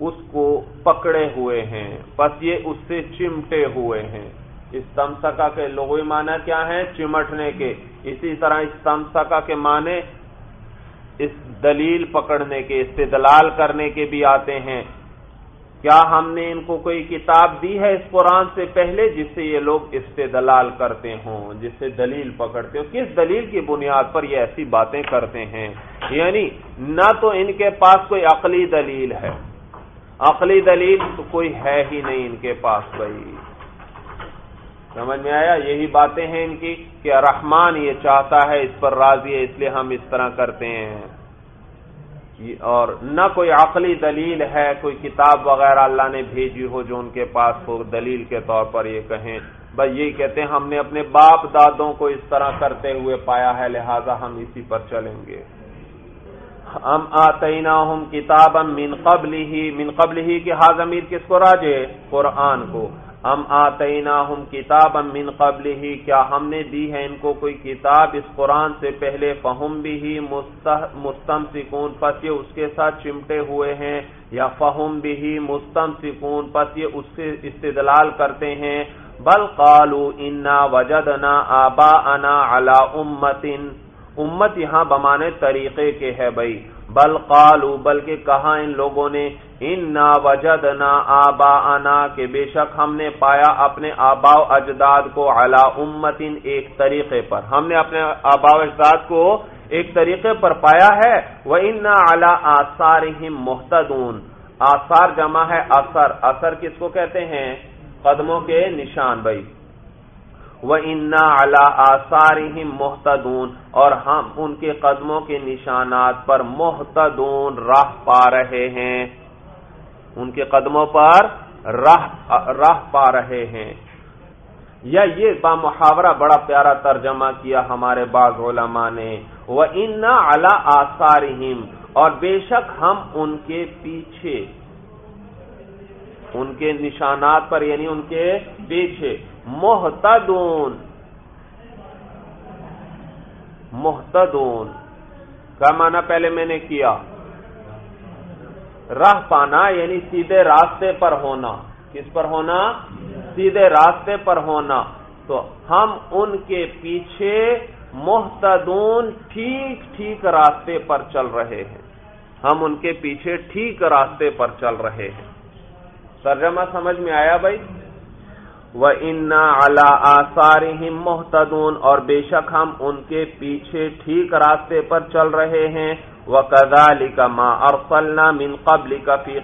اس کو پکڑے ہوئے ہیں۔ پس یہ اس سے چمٹے ہوئے ہیں۔ استمسکا کے لغوی معنی کیا ہے چمٹنے کے۔ اسی طرح استمسکا کے معنی اس دلیل پکڑنے کے، استدلال کرنے کے بھی آتے ہیں۔ کیا ہم نے ان کو کوئی کتاب دی ہے اس قرآن سے پہلے جس سے یہ لوگ استدلال کرتے ہوں، جس سے دلیل پکڑتے ہوں؟ کس دلیل کی بنیاد پر یہ ایسی باتیں کرتے ہیں؟ یعنی نہ تو ان کے پاس کوئی عقلی دلیل ہے۔ عقلی دلیل تو کوئی ہے ہی نہیں ان کے پاس بھائی۔ سمجھ میں آیا؟ یہی باتیں ہیں ان کی کہ رحمان یہ چاہتا ہے، اس پر راضی ہے، اس لیے ہم اس طرح کرتے ہیں۔ جی، اور نہ کوئی عقلی دلیل ہے، کوئی کتاب وغیرہ اللہ نے بھیجی ہو جو ان کے پاس ہو، دلیل کے طور پر یہ کہیں۔ بس یہی کہتے ہیں، ہم نے اپنے باپ دادوں کو اس طرح کرتے ہوئے پایا ہے، لہذا ہم اسی پر چلیں گے۔ ہم آتینا ہم کتاب من قبل ہی من قبل ہی کہ حاضمیر کس کو راجے؟ قرآن کو۔ ہم آتینا ہم کتاب من قبل ہی کیا ہم نے دی ہے ان کو کوئی کتاب اس قرآن سے پہلے؟ فہم بھی ہی مستم سکون پس یہ اس کے ساتھ چمٹے ہوئے ہیں، یا فہم بھی ہی مستم سکون پس یہ اس سے استدلال کرتے ہیں، بل قالو انا وجدنا آبا انا اللہ امت امت یہاں بمانے طریقے کے ہے بھائی۔ بل قالو بلکہ کہا ان لوگوں نے ان نا وجد آبا انا کے بے شک ہم نے پایا اپنے آبا اجداد کو علا امتن ایک طریقے پر۔ ہم نے اپنے آبا اجداد کو ایک طریقے پر پایا ہے۔ وہ ان اعلی آثار محتدون آثار جمع ہے اثر۔ اثر کس کو کہتے ہیں؟ قدموں کے نشان بھائی۔ وہ انا اعلی آثار محتدون اور ہم ان کے قدموں کے نشانات پر محتدون راہ پا رہے ہیں۔ ان کے قدموں پر راہ پا رہے ہیں۔ یا یہ با محاورہ بڑا پیارا ترجمہ کیا ہمارے بعض علماء نے۔ وہ ان اعلی اور بے شک ہم ان کے پیچھے، ان کے نشانات پر یعنی ان کے پیچھے۔ محتدون. محتدون. کا معنی پہلے میں نے کیا؟ راہ پانا یعنی سیدھے راستے پر ہونا. کس پر ہونا؟ سیدھے راستے پر ہونا. تو ہم ان کے پیچھے محتدون ٹھیک ٹھیک راستے پر چل رہے ہیں. ہم ان کے پیچھے ٹھیک راستے پر چل رہے ہیں. ترجمہ سمجھ میں آیا بھائی؟ وہ انا اعلی آثار محتدون اور بے شک ہم ان کے پیچھے ٹھیک راستے پر چل رہے ہیں۔ وہ کدالی کا ماں ارسلنا من قبل کا فی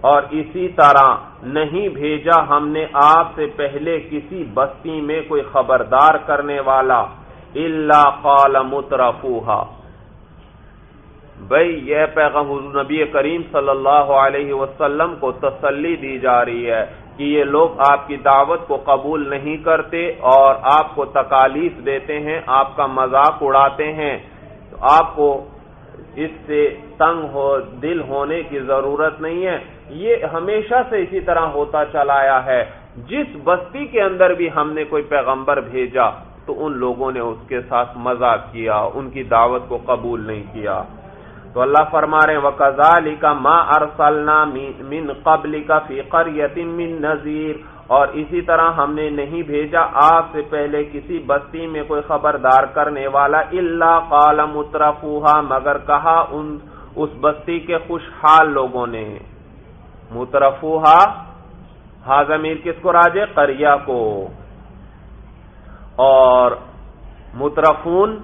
اور اسی طرح نہیں بھیجا ہم نے آپ سے پہلے کسی بستی میں کوئی خبردار کرنے والا۔ اللہ قال مترفوہا بھائی یہ پیغام حضور نبی کریم صلی اللہ علیہ وسلم کو تسلی دی جا رہی ہے۔ کہ یہ لوگ آپ کی دعوت کو قبول نہیں کرتے اور آپ کو تکالیف دیتے ہیں، آپ کا مذاق اڑاتے ہیں۔ تو آپ کو اس سے تنگ ہو، دل ہونے کی ضرورت نہیں ہے۔ یہ ہمیشہ سے اسی طرح ہوتا چلایا ہے۔ جس بستی کے اندر بھی ہم نے کوئی پیغمبر بھیجا، تو ان لوگوں نے اس کے ساتھ مذاق کیا، ان کی دعوت کو قبول نہیں کیا۔ تو اللہ فرما رہے وکزال کا ماں ارسلنا من قبل کا فیقر یتیم من نذیر اور اسی طرح ہم نے نہیں بھیجا آپ سے پہلے کسی بستی میں کوئی خبردار کرنے والا اللہ قال مترفوہا مگر کہا ان اس بستی کے خوشحال لوگوں نے۔ مترفوہا ہاضمیر کس کو راجے؟ کریا کو۔ اور مترفون،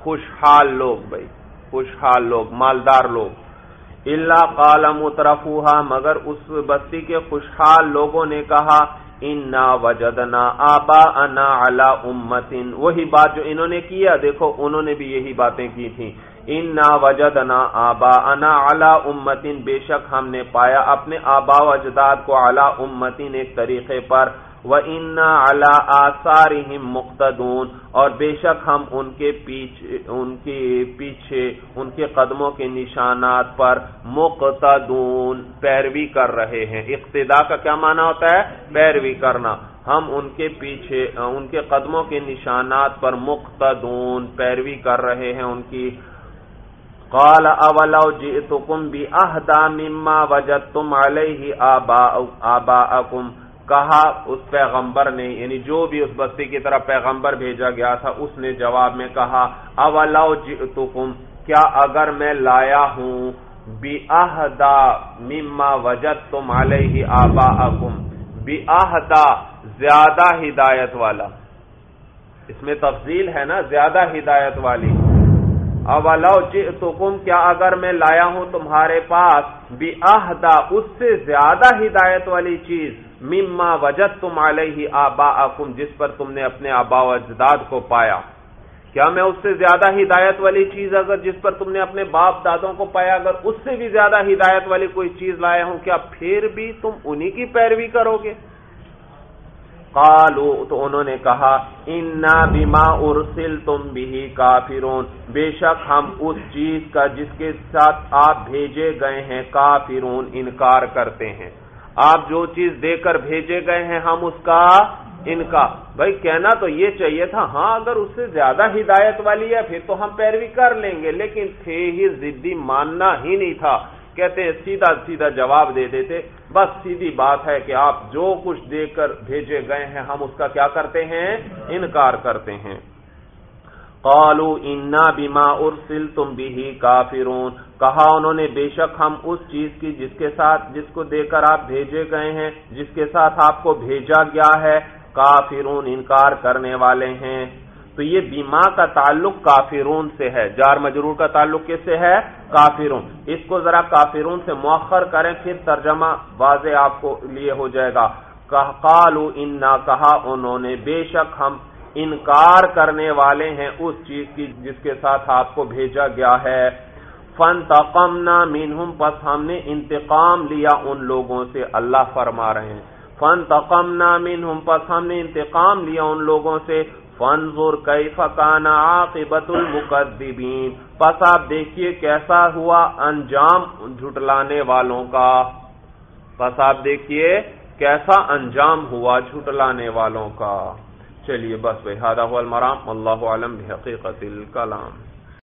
خوشحال لوگ بھائی۔ خوشحال لوگ، مالدار لوگ۔ اللہ قال مترفوہا مگر اس بستی کے خوشحال لوگوں نے کہا، انا وجدنا آبا انا علا امتن وہی بات جو انہوں نے کیا دیکھو، انہوں نے بھی یہی باتیں کی تھیں۔ انا وجدنا آبا انا علا امتن بے شک ہم نے پایا اپنے آبا و اجداد کو علا امتن ایک طریقے پر۔ وہ انا اللہ آثار مقتدون اور بے شک ہم ان کے پیچھے ان کے پیچھے، ان کے قدموں کے نشانات پر مقتدون، پیروی کر رہے ہیں۔ اقتدا کا کیا معنی ہوتا ہے؟ پیروی کرنا۔ ہم ان کے پیچھے، ان کے قدموں کے نشانات پر مقتدون، پیروی کر رہے ہیں۔ ان کی قال، اولو جئتکم بی اہدا مما وجدتم علیہ آباءکم؟ کہا، اس پیغمبر نے یعنی جو بھی اس بستی کی طرف پیغمبر بھیجا گیا تھا، اس نے جواب میں کہا، اولو جئتکم، کیا اگر میں لایا ہوں بی اہدا مما وجد تم علیہ آبا بی اہدا زیادہ ہدایت والا. اس میں تفضیل ہے نا، زیادہ ہدایت والی۔ اولو جئتکم، کیا اگر میں لایا ہوں تمہارے پاس بی اہدا اس سے زیادہ ہدایت والی چیز مما وجد تم علیہ آبا جس پر تم نے اپنے آبا و اجداد کو پایا۔ کیا میں اس سے زیادہ ہدایت والی چیز اگر جس پر تم نے اپنے باپ دادوں کو پایا، اگر اس سے بھی زیادہ ہدایت والی کوئی چیز لایا ہوں، کیا پھر بھی تم انہی کی پیروی کرو گے؟ قالو تو انہوں نے کہا، انا بیما ارسل تم بھی کافرون۔ بے شک ہم اس چیز کا جس کے ساتھ آپ بھیجے گئے ہیں کافرون، انکار کرتے ہیں۔ آپ جو چیز دے کر بھیجے گئے ہیں، ہم اس کا ان کا۔ بھائی، کہنا تو یہ چاہیے تھا ہاں اگر اس سے زیادہ ہدایت والی ہے، پھر تو ہم پیروی کر لیں گے۔ لیکن تھے ہی ضدی ماننا ہی نہیں تھا۔ کہتے ہیں، سیدھا سیدھا جواب دے دیتے۔ بس سیدھی بات ہے کہ آپ جو کچھ دے کر بھیجے گئے ہیں، ہم اس کا کیا کرتے ہیں؟ انکار کرتے ہیں۔ قالو انا بیما ارسل تم بھی کافرون کہا انہوں نے، بے شک ہم اس چیز کی جس کے ساتھ، جس کو دے کر آپ بھیجے گئے ہیں، جس کے ساتھ آپ کو بھیجا گیا ہے، کافرون انکار کرنے والے ہیں۔ تو یہ بیما کا تعلق کافرون سے ہے۔ جار مجرور کا تعلق کس سے ہے؟ کافرون۔ اس کو ذرا کافرون سے مؤخر کریں، پھر ترجمہ واضح آپ کو لیے ہو جائے گا۔ کالو انا کہا انہوں نے، بے شک ہم انکار کرنے والے ہیں، اس چیز کی جس کے ساتھ آپ کو بھیجا گیا ہے۔ فن تقمنا منہم پس ہم نے انتقام لیا ان لوگوں سے، اللہ فرما رہے ہیں۔ فن تقمنا منہم پس ہم نے انتقام لیا ان لوگوں سے۔ فنظر کیف کان عاقبت المکذبین پس آپ دیکھیے کیسا ہوا انجام جھٹلانے والوں کا۔ پس آپ دیکھیے کیسا انجام ہوا جھٹلانے والوں کا۔ چلیے بس، بھائی ہادہ المرام۔ اللہ علم بحقیقت الکلام۔